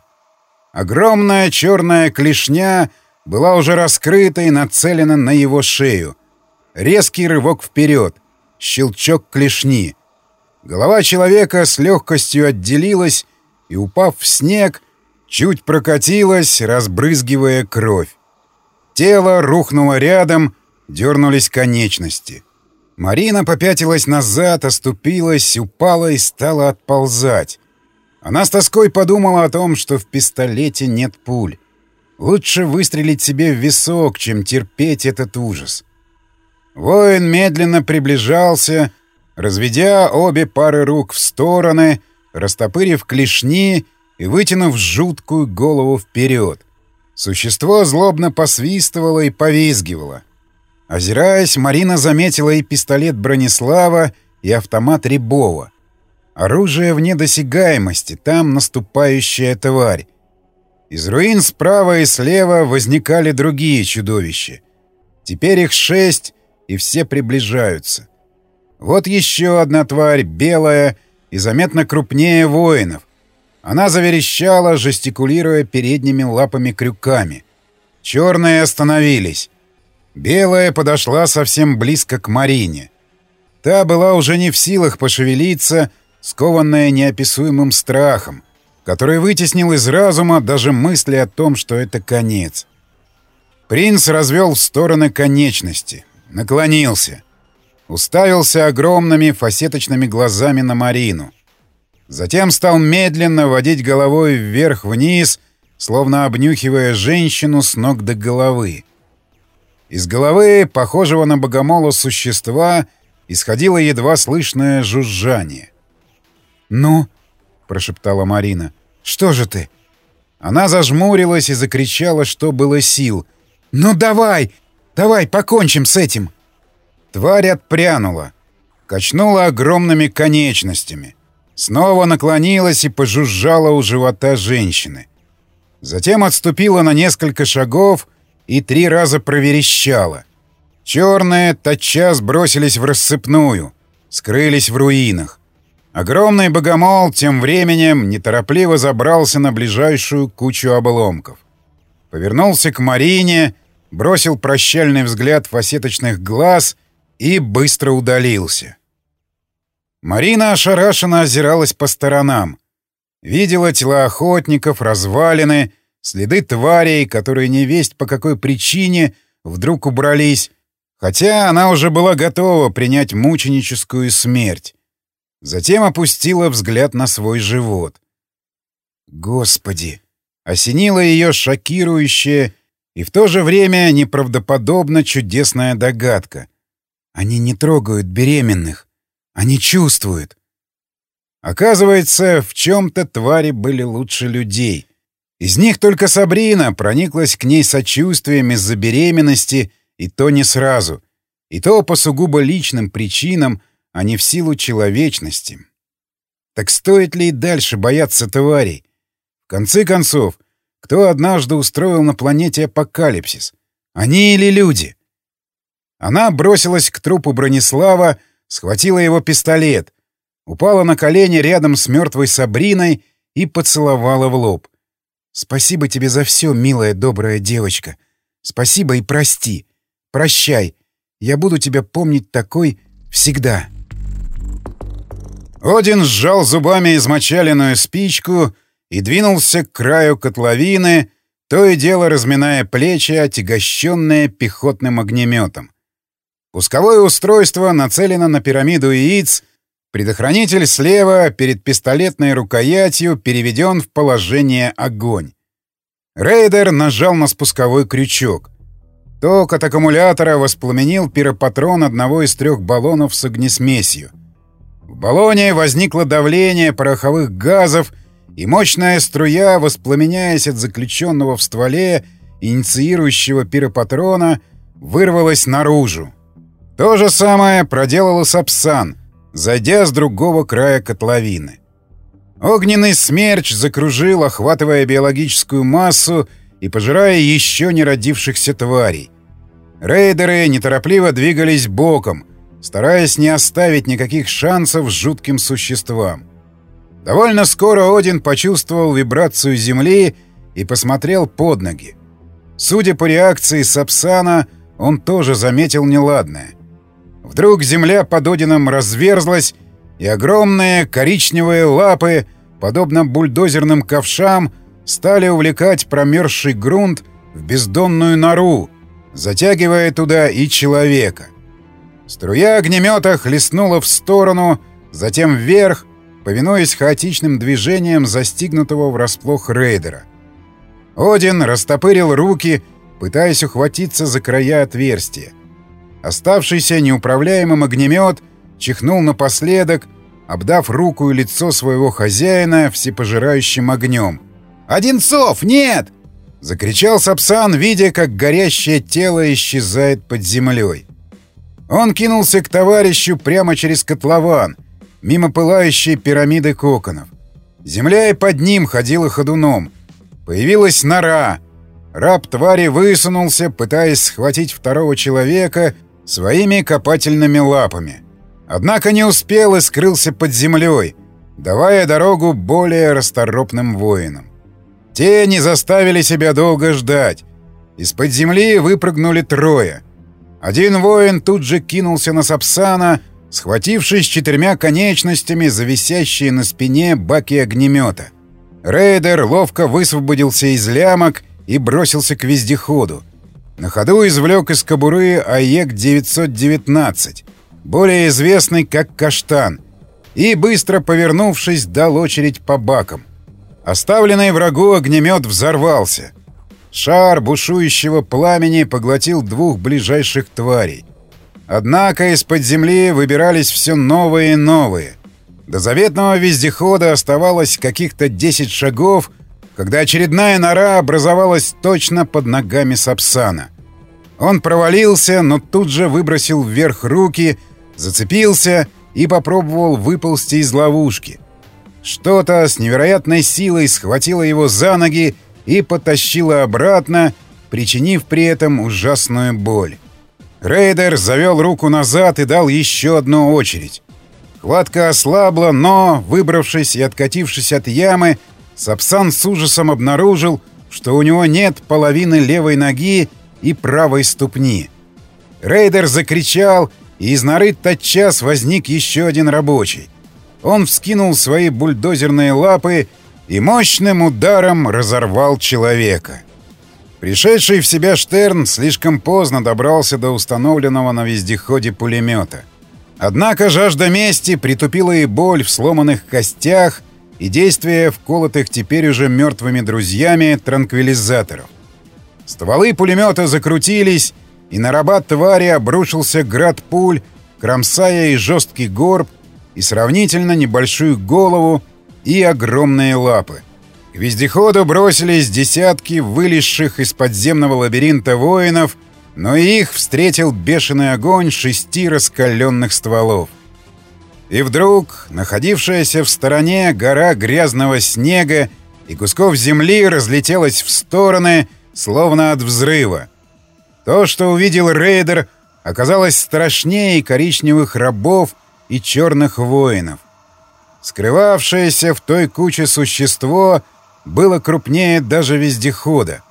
Огромная черная клешня — была уже раскрыта и нацелена на его шею. Резкий рывок вперед, щелчок клешни. Голова человека с легкостью отделилась и упав в снег, чуть прокатилась, разбрызгивая кровь. Тело рухнуло рядом, дернулись конечности. Марина попятилась назад, оступилась, упала и стала отползать. Она с тоской подумала о том, что в пистолете нет пуль. Лучше выстрелить себе в висок, чем терпеть этот ужас. Воин медленно приближался, разведя обе пары рук в стороны, растопырив клешни и вытянув жуткую голову вперед. Существо злобно посвистывало и повизгивало. Озираясь, Марина заметила и пистолет Бронислава, и автомат Рябова. Оружие вне досягаемости, там наступающая тварь. Из руин справа и слева возникали другие чудовища. Теперь их шесть, и все приближаются. Вот еще одна тварь, белая и заметно крупнее воинов. Она заверещала, жестикулируя передними лапами-крюками. Черные остановились. Белая подошла совсем близко к Марине. Та была уже не в силах пошевелиться, скованная неописуемым страхом, который вытеснил из разума даже мысли о том, что это конец. Принц развел в стороны конечности, наклонился, уставился огромными фасеточными глазами на Марину. Затем стал медленно водить головой вверх-вниз, словно обнюхивая женщину с ног до головы. Из головы, похожего на богомола существа, исходило едва слышное жужжание. «Ну?» — прошептала Марина. «Что же ты?» Она зажмурилась и закричала, что было сил. «Ну давай! Давай покончим с этим!» Тварь отпрянула, качнула огромными конечностями, снова наклонилась и пожужжала у живота женщины. Затем отступила на несколько шагов и три раза проверещала. Черные тотчас бросились в рассыпную, скрылись в руинах. Огромный богомол тем временем неторопливо забрался на ближайшую кучу обломков. Повернулся к Марине, бросил прощальный взгляд фасеточных глаз и быстро удалился. Марина ошарашенно озиралась по сторонам. Видела тела охотников, развалины — Следы тварей, которые не весть по какой причине вдруг убрались, хотя она уже была готова принять мученическую смерть. Затем опустила взгляд на свой живот. Господи! Осенила ее шокирующая и в то же время неправдоподобно чудесная догадка. Они не трогают беременных. Они чувствуют. Оказывается, в чем-то твари были лучше людей — из них только Сабрина прониклась к ней сочувствием из-за беременности, и то не сразу, и то по сугубо личным причинам, а не в силу человечности. Так стоит ли и дальше бояться тварей? В конце концов, кто однажды устроил на планете апокалипсис? Они или люди? Она бросилась к трупу Бронислава, схватила его пистолет, упала на колени рядом с мертвой Сабриной и поцеловала в лоб. Спасибо тебе за все, милая, добрая девочка. Спасибо и прости. Прощай. Я буду тебя помнить такой всегда. Один сжал зубами измочаленную спичку и двинулся к краю котловины, то и дело разминая плечи, отягощенные пехотным огнеметом. Пусковое устройство нацелено на пирамиду яиц — Предохранитель слева перед пистолетной рукоятью переведен в положение «Огонь». Рейдер нажал на спусковой крючок. Ток от аккумулятора воспламенил пиропатрон одного из трех баллонов с огнесмесью. В баллоне возникло давление пороховых газов, и мощная струя, воспламеняясь от заключенного в стволе инициирующего пиропатрона, вырвалась наружу. То же самое проделал Сапсан — зайдя с другого края котловины. Огненный смерч закружил, охватывая биологическую массу и пожирая еще не родившихся тварей. Рейдеры неторопливо двигались боком, стараясь не оставить никаких шансов жутким существам. Довольно скоро Один почувствовал вибрацию земли и посмотрел под ноги. Судя по реакции Сапсана, он тоже заметил неладное — Вдруг земля под Одином разверзлась, и огромные коричневые лапы подобно бульдозерным ковшам, стали увлекать промерзший грунт в бездонную нору, затягивая туда и человека. Струя огнемета хлестнула в сторону, затем вверх, повинуясь хаотичным движениям застигнутого врасплох рейдера. Один растопырил руки, пытаясь ухватиться за края отверстия. Оставшийся неуправляемым огнемет чихнул напоследок, обдав руку и лицо своего хозяина всепожирающим огнем. «Одинцов, нет!» — закричал Сапсан, видя, как горящее тело исчезает под землей. Он кинулся к товарищу прямо через котлован, мимо пылающей пирамиды коконов. Земля и под ним ходила ходуном. Появилась нора. Раб твари высунулся, пытаясь схватить второго человека своими копательными лапами. Однако не успел и скрылся под землей, давая дорогу более расторопным воинам. Те не заставили себя долго ждать. Из-под земли выпрыгнули трое. Один воин тут же кинулся на Сапсана, схватившись четырьмя конечностями за висящие на спине баки огнемета. Рейдер ловко высвободился из лямок и бросился к вездеходу. На ходу извлек из кобуры АЕК-919, более известный как «Каштан», и, быстро повернувшись, дал очередь по бакам. Оставленный врагу огнемет взорвался. Шар бушующего пламени поглотил двух ближайших тварей. Однако из-под земли выбирались все новые и новые. До заветного вездехода оставалось каких-то 10 шагов — когда очередная нора образовалась точно под ногами Сапсана. Он провалился, но тут же выбросил вверх руки, зацепился и попробовал выползти из ловушки. Что-то с невероятной силой схватило его за ноги и потащило обратно, причинив при этом ужасную боль. Рейдер завел руку назад и дал еще одну очередь. Хватка ослабла, но, выбравшись и откатившись от ямы, Сапсан с ужасом обнаружил, что у него нет половины левой ноги и правой ступни. Рейдер закричал, и из норы тотчас возник еще один рабочий. Он вскинул свои бульдозерные лапы и мощным ударом разорвал человека. Пришедший в себя Штерн слишком поздно добрался до установленного на вездеходе пулемета. Однако жажда мести притупила и боль в сломанных костях и действия вколотых теперь уже мертвыми друзьями транквилизаторов. Стволы пулемета закрутились, и на рабат твари обрушился град пуль, кромсая и жесткий горб, и сравнительно небольшую голову, и огромные лапы. К вездеходу бросились десятки вылезших из подземного лабиринта воинов, но их встретил бешеный огонь шести раскаленных стволов. И вдруг находившаяся в стороне гора грязного снега и кусков земли разлетелась в стороны, словно от взрыва. То, что увидел рейдер, оказалось страшнее коричневых рабов и черных воинов. Скрывавшееся в той куче существо было крупнее даже вездехода.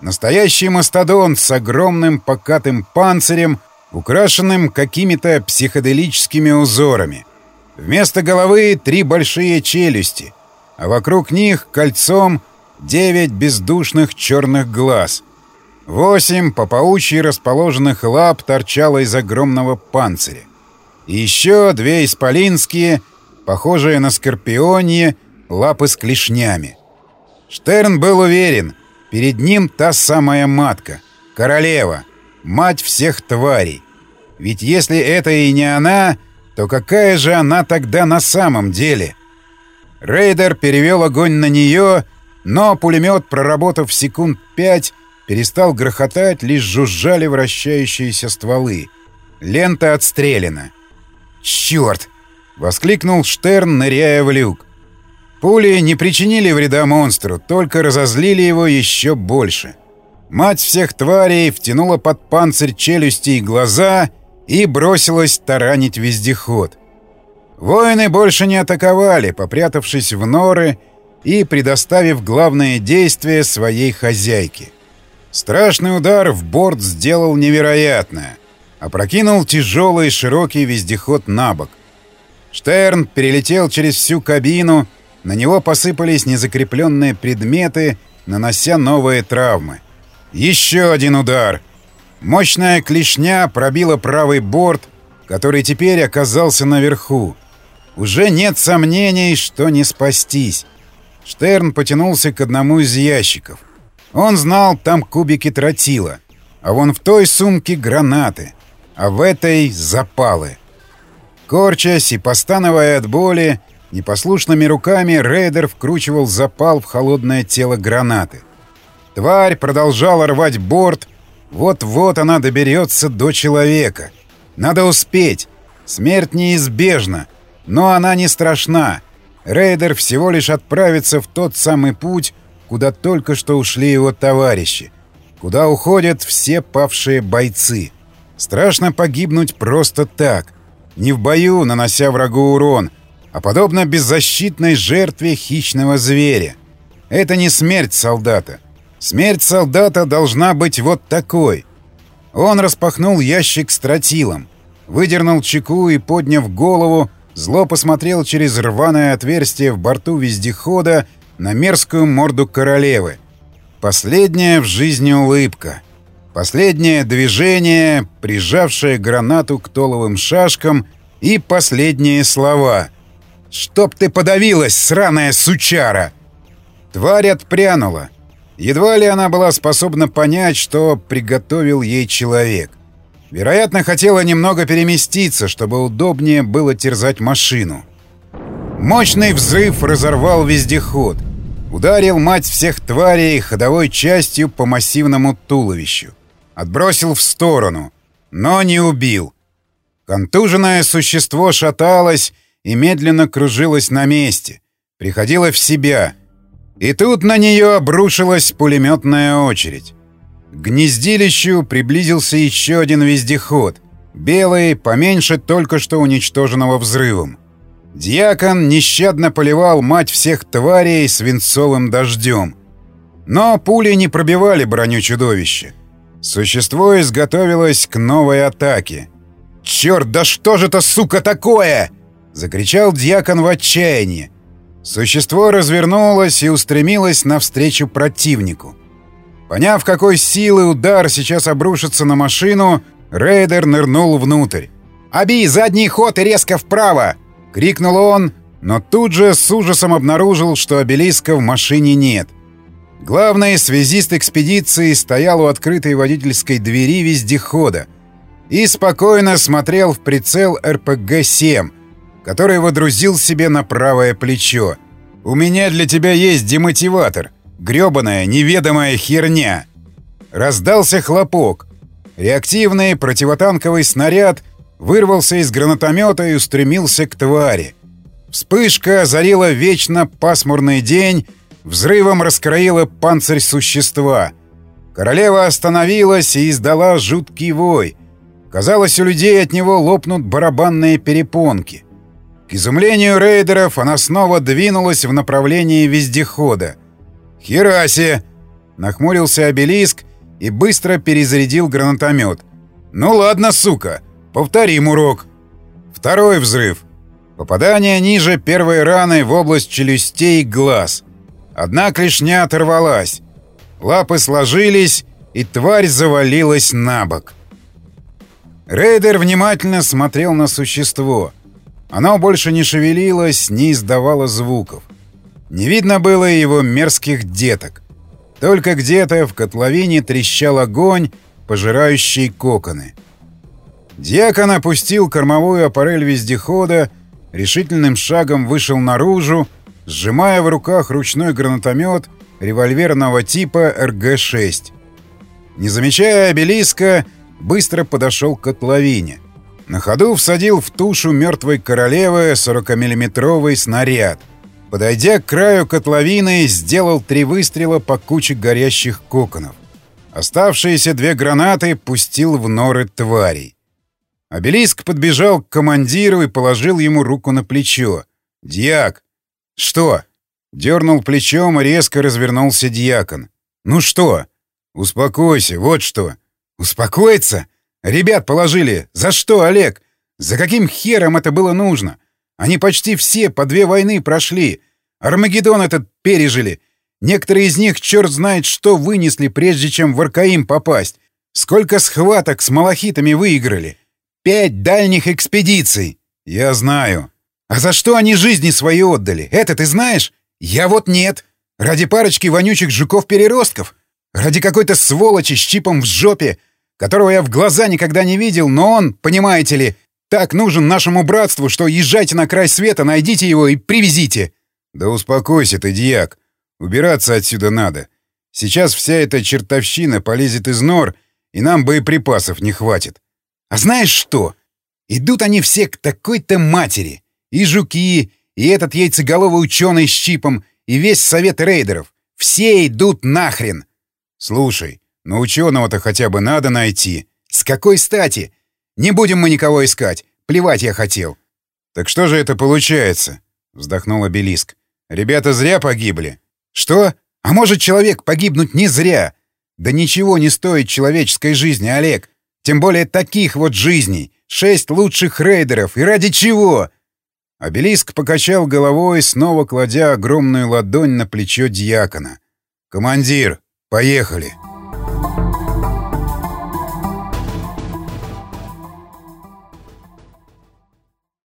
Настоящий мастодон с огромным покатым панцирем, украшенным какими-то психоделическими узорами — Вместо головы три большие челюсти, а вокруг них кольцом девять бездушных черных глаз. Восемь по паучьи расположенных лап торчало из огромного панциря. И еще две исполинские, похожие на скорпионье, лапы с клешнями. Штерн был уверен, перед ним та самая матка, королева, мать всех тварей. Ведь если это и не она, то какая же она тогда на самом деле? Рейдер перевел огонь на нее, но пулемет, проработав секунд пять, перестал грохотать, лишь жужжали вращающиеся стволы. Лента отстрелена. «Черт!» — воскликнул Штерн, ныряя в люк. Пули не причинили вреда монстру, только разозлили его еще больше. Мать всех тварей втянула под панцирь челюсти и глаза — и бросилась таранить вездеход. Воины больше не атаковали, попрятавшись в норы и предоставив главное действие своей хозяйке. Страшный удар в борт сделал невероятное. Опрокинул тяжелый широкий вездеход на бок. Штерн перелетел через всю кабину, На него посыпались незакрепленные предметы, нанося новые травмы. Еще один удар. Мощная клешня пробила правый борт, который теперь оказался наверху. Уже нет сомнений, что не спастись. Штерн потянулся к одному из ящиков. Он знал, там кубики тротила. А вон в той сумке гранаты. А в этой — запалы. Корчась и постановая от боли, непослушными руками рейдер вкручивал запал в холодное тело гранаты. Тварь продолжала рвать борт. Вот-вот она доберется до человека. Надо успеть. Смерть неизбежна. Но она не страшна. Рейдер всего лишь отправится в тот самый путь, куда только что ушли его товарищи. Куда уходят все павшие бойцы. Страшно погибнуть просто так. Не в бою, нанося врагу урон, а подобно беззащитной жертве хищного зверя. Это не смерть солдата. Смерть солдата должна быть вот такой. Он распахнул ящик с тротилом, выдернул чеку и, подняв голову, зло посмотрел через рваное отверстие в борту вездехода на мерзкую морду королевы. Последняя в жизни улыбка. Последнее движение, прижавшее гранату к толовым шашкам, и последние слова. «Чтоб ты подавилась, сраная сучара!» Тварь отпрянула. Едва ли она была способна понять, что приготовил ей человек. Вероятно, хотела немного переместиться, чтобы удобнее было терзать машину. Мощный взрыв разорвал вездеход. Ударил мать всех тварей ходовой частью по массивному туловищу. Отбросил в сторону, но не убил. Контуженное существо шаталось и медленно кружилось на месте. Приходило в себя — и тут на нее обрушилась пулеметная очередь. К гнездилищу приблизился еще один вездеход. Белый, поменьше только что уничтоженного взрывом. Дьякон нещадно поливал мать всех тварей свинцовым дождем. Но пули не пробивали броню чудовища. Существо изготовилось к новой атаке. «Черт, да что же это, сука, такое?» — закричал дьякон в отчаянии. Существо развернулось и устремилось навстречу противнику. Поняв, какой силы удар сейчас обрушится на машину, рейдер нырнул внутрь. «Оби, задний ход и резко вправо!» — крикнул он, но тут же с ужасом обнаружил, что обелиска в машине нет. Главный связист экспедиции стоял у открытой водительской двери вездехода и спокойно смотрел в прицел РПГ-7, который водрузил себе на правое плечо. «У меня для тебя есть демотиватор. грёбаная неведомая херня!» Раздался хлопок. Реактивный противотанковый снаряд вырвался из гранатомета и устремился к твари. Вспышка озарила вечно пасмурный день, взрывом раскроила панцирь существа. Королева остановилась и издала жуткий вой. Казалось, у людей от него лопнут барабанные перепонки. К изумлению рейдеров она снова двинулась в направлении вездехода. «Хераси!» — нахмурился обелиск и быстро перезарядил гранатомет. «Ну ладно, сука, повторим урок». Второй взрыв. Попадание ниже первой раны в область челюстей и глаз. Одна клешня оторвалась. Лапы сложились, и тварь завалилась на бок. Рейдер внимательно смотрел на существо — оно больше не шевелилось, не издавало звуков. Не видно было его мерзких деток. Только где-то в котловине трещал огонь, пожирающий коконы. Дьякон опустил кормовую аппарель вездехода, решительным шагом вышел наружу, сжимая в руках ручной гранатомет револьверного типа РГ-6. Не замечая обелиска, быстро подошел к котловине. На ходу всадил в тушу мертвой королевы 40-миллиметровый снаряд. Подойдя к краю котловины, сделал три выстрела по куче горящих коконов. Оставшиеся две гранаты пустил в норы тварей. Обелиск подбежал к командиру и положил ему руку на плечо. «Дьяк!» «Что?» Дернул плечом и резко развернулся дьякон. «Ну что?» «Успокойся, вот что!» «Успокоиться?» Ребят положили. За что, Олег? За каким хером это было нужно? Они почти все по две войны прошли. Армагеддон этот пережили. Некоторые из них черт знает что вынесли, прежде чем в Аркаим попасть. Сколько схваток с малахитами выиграли. Пять дальних экспедиций. Я знаю. А за что они жизни свои отдали? Это ты знаешь? Я вот нет. Ради парочки вонючих жуков-переростков? Ради какой-то сволочи с чипом в жопе, которого я в глаза никогда не видел, но он, понимаете ли, так нужен нашему братству, что езжайте на край света, найдите его и привезите. Да успокойся ты, дьяк. Убираться отсюда надо. Сейчас вся эта чертовщина полезет из нор, и нам боеприпасов не хватит. А знаешь что? Идут они все к такой-то матери. И жуки, и этот яйцеголовый ученый с чипом, и весь совет рейдеров. Все идут нахрен. Слушай, но ученого-то хотя бы надо найти. С какой стати? Не будем мы никого искать. Плевать я хотел. Так что же это получается? Вздохнул обелиск. Ребята зря погибли. Что? А может, человек погибнуть не зря? Да ничего не стоит человеческой жизни, Олег. Тем более таких вот жизней. Шесть лучших рейдеров. И ради чего? Обелиск покачал головой, снова кладя огромную ладонь на плечо дьякона. «Командир, поехали!»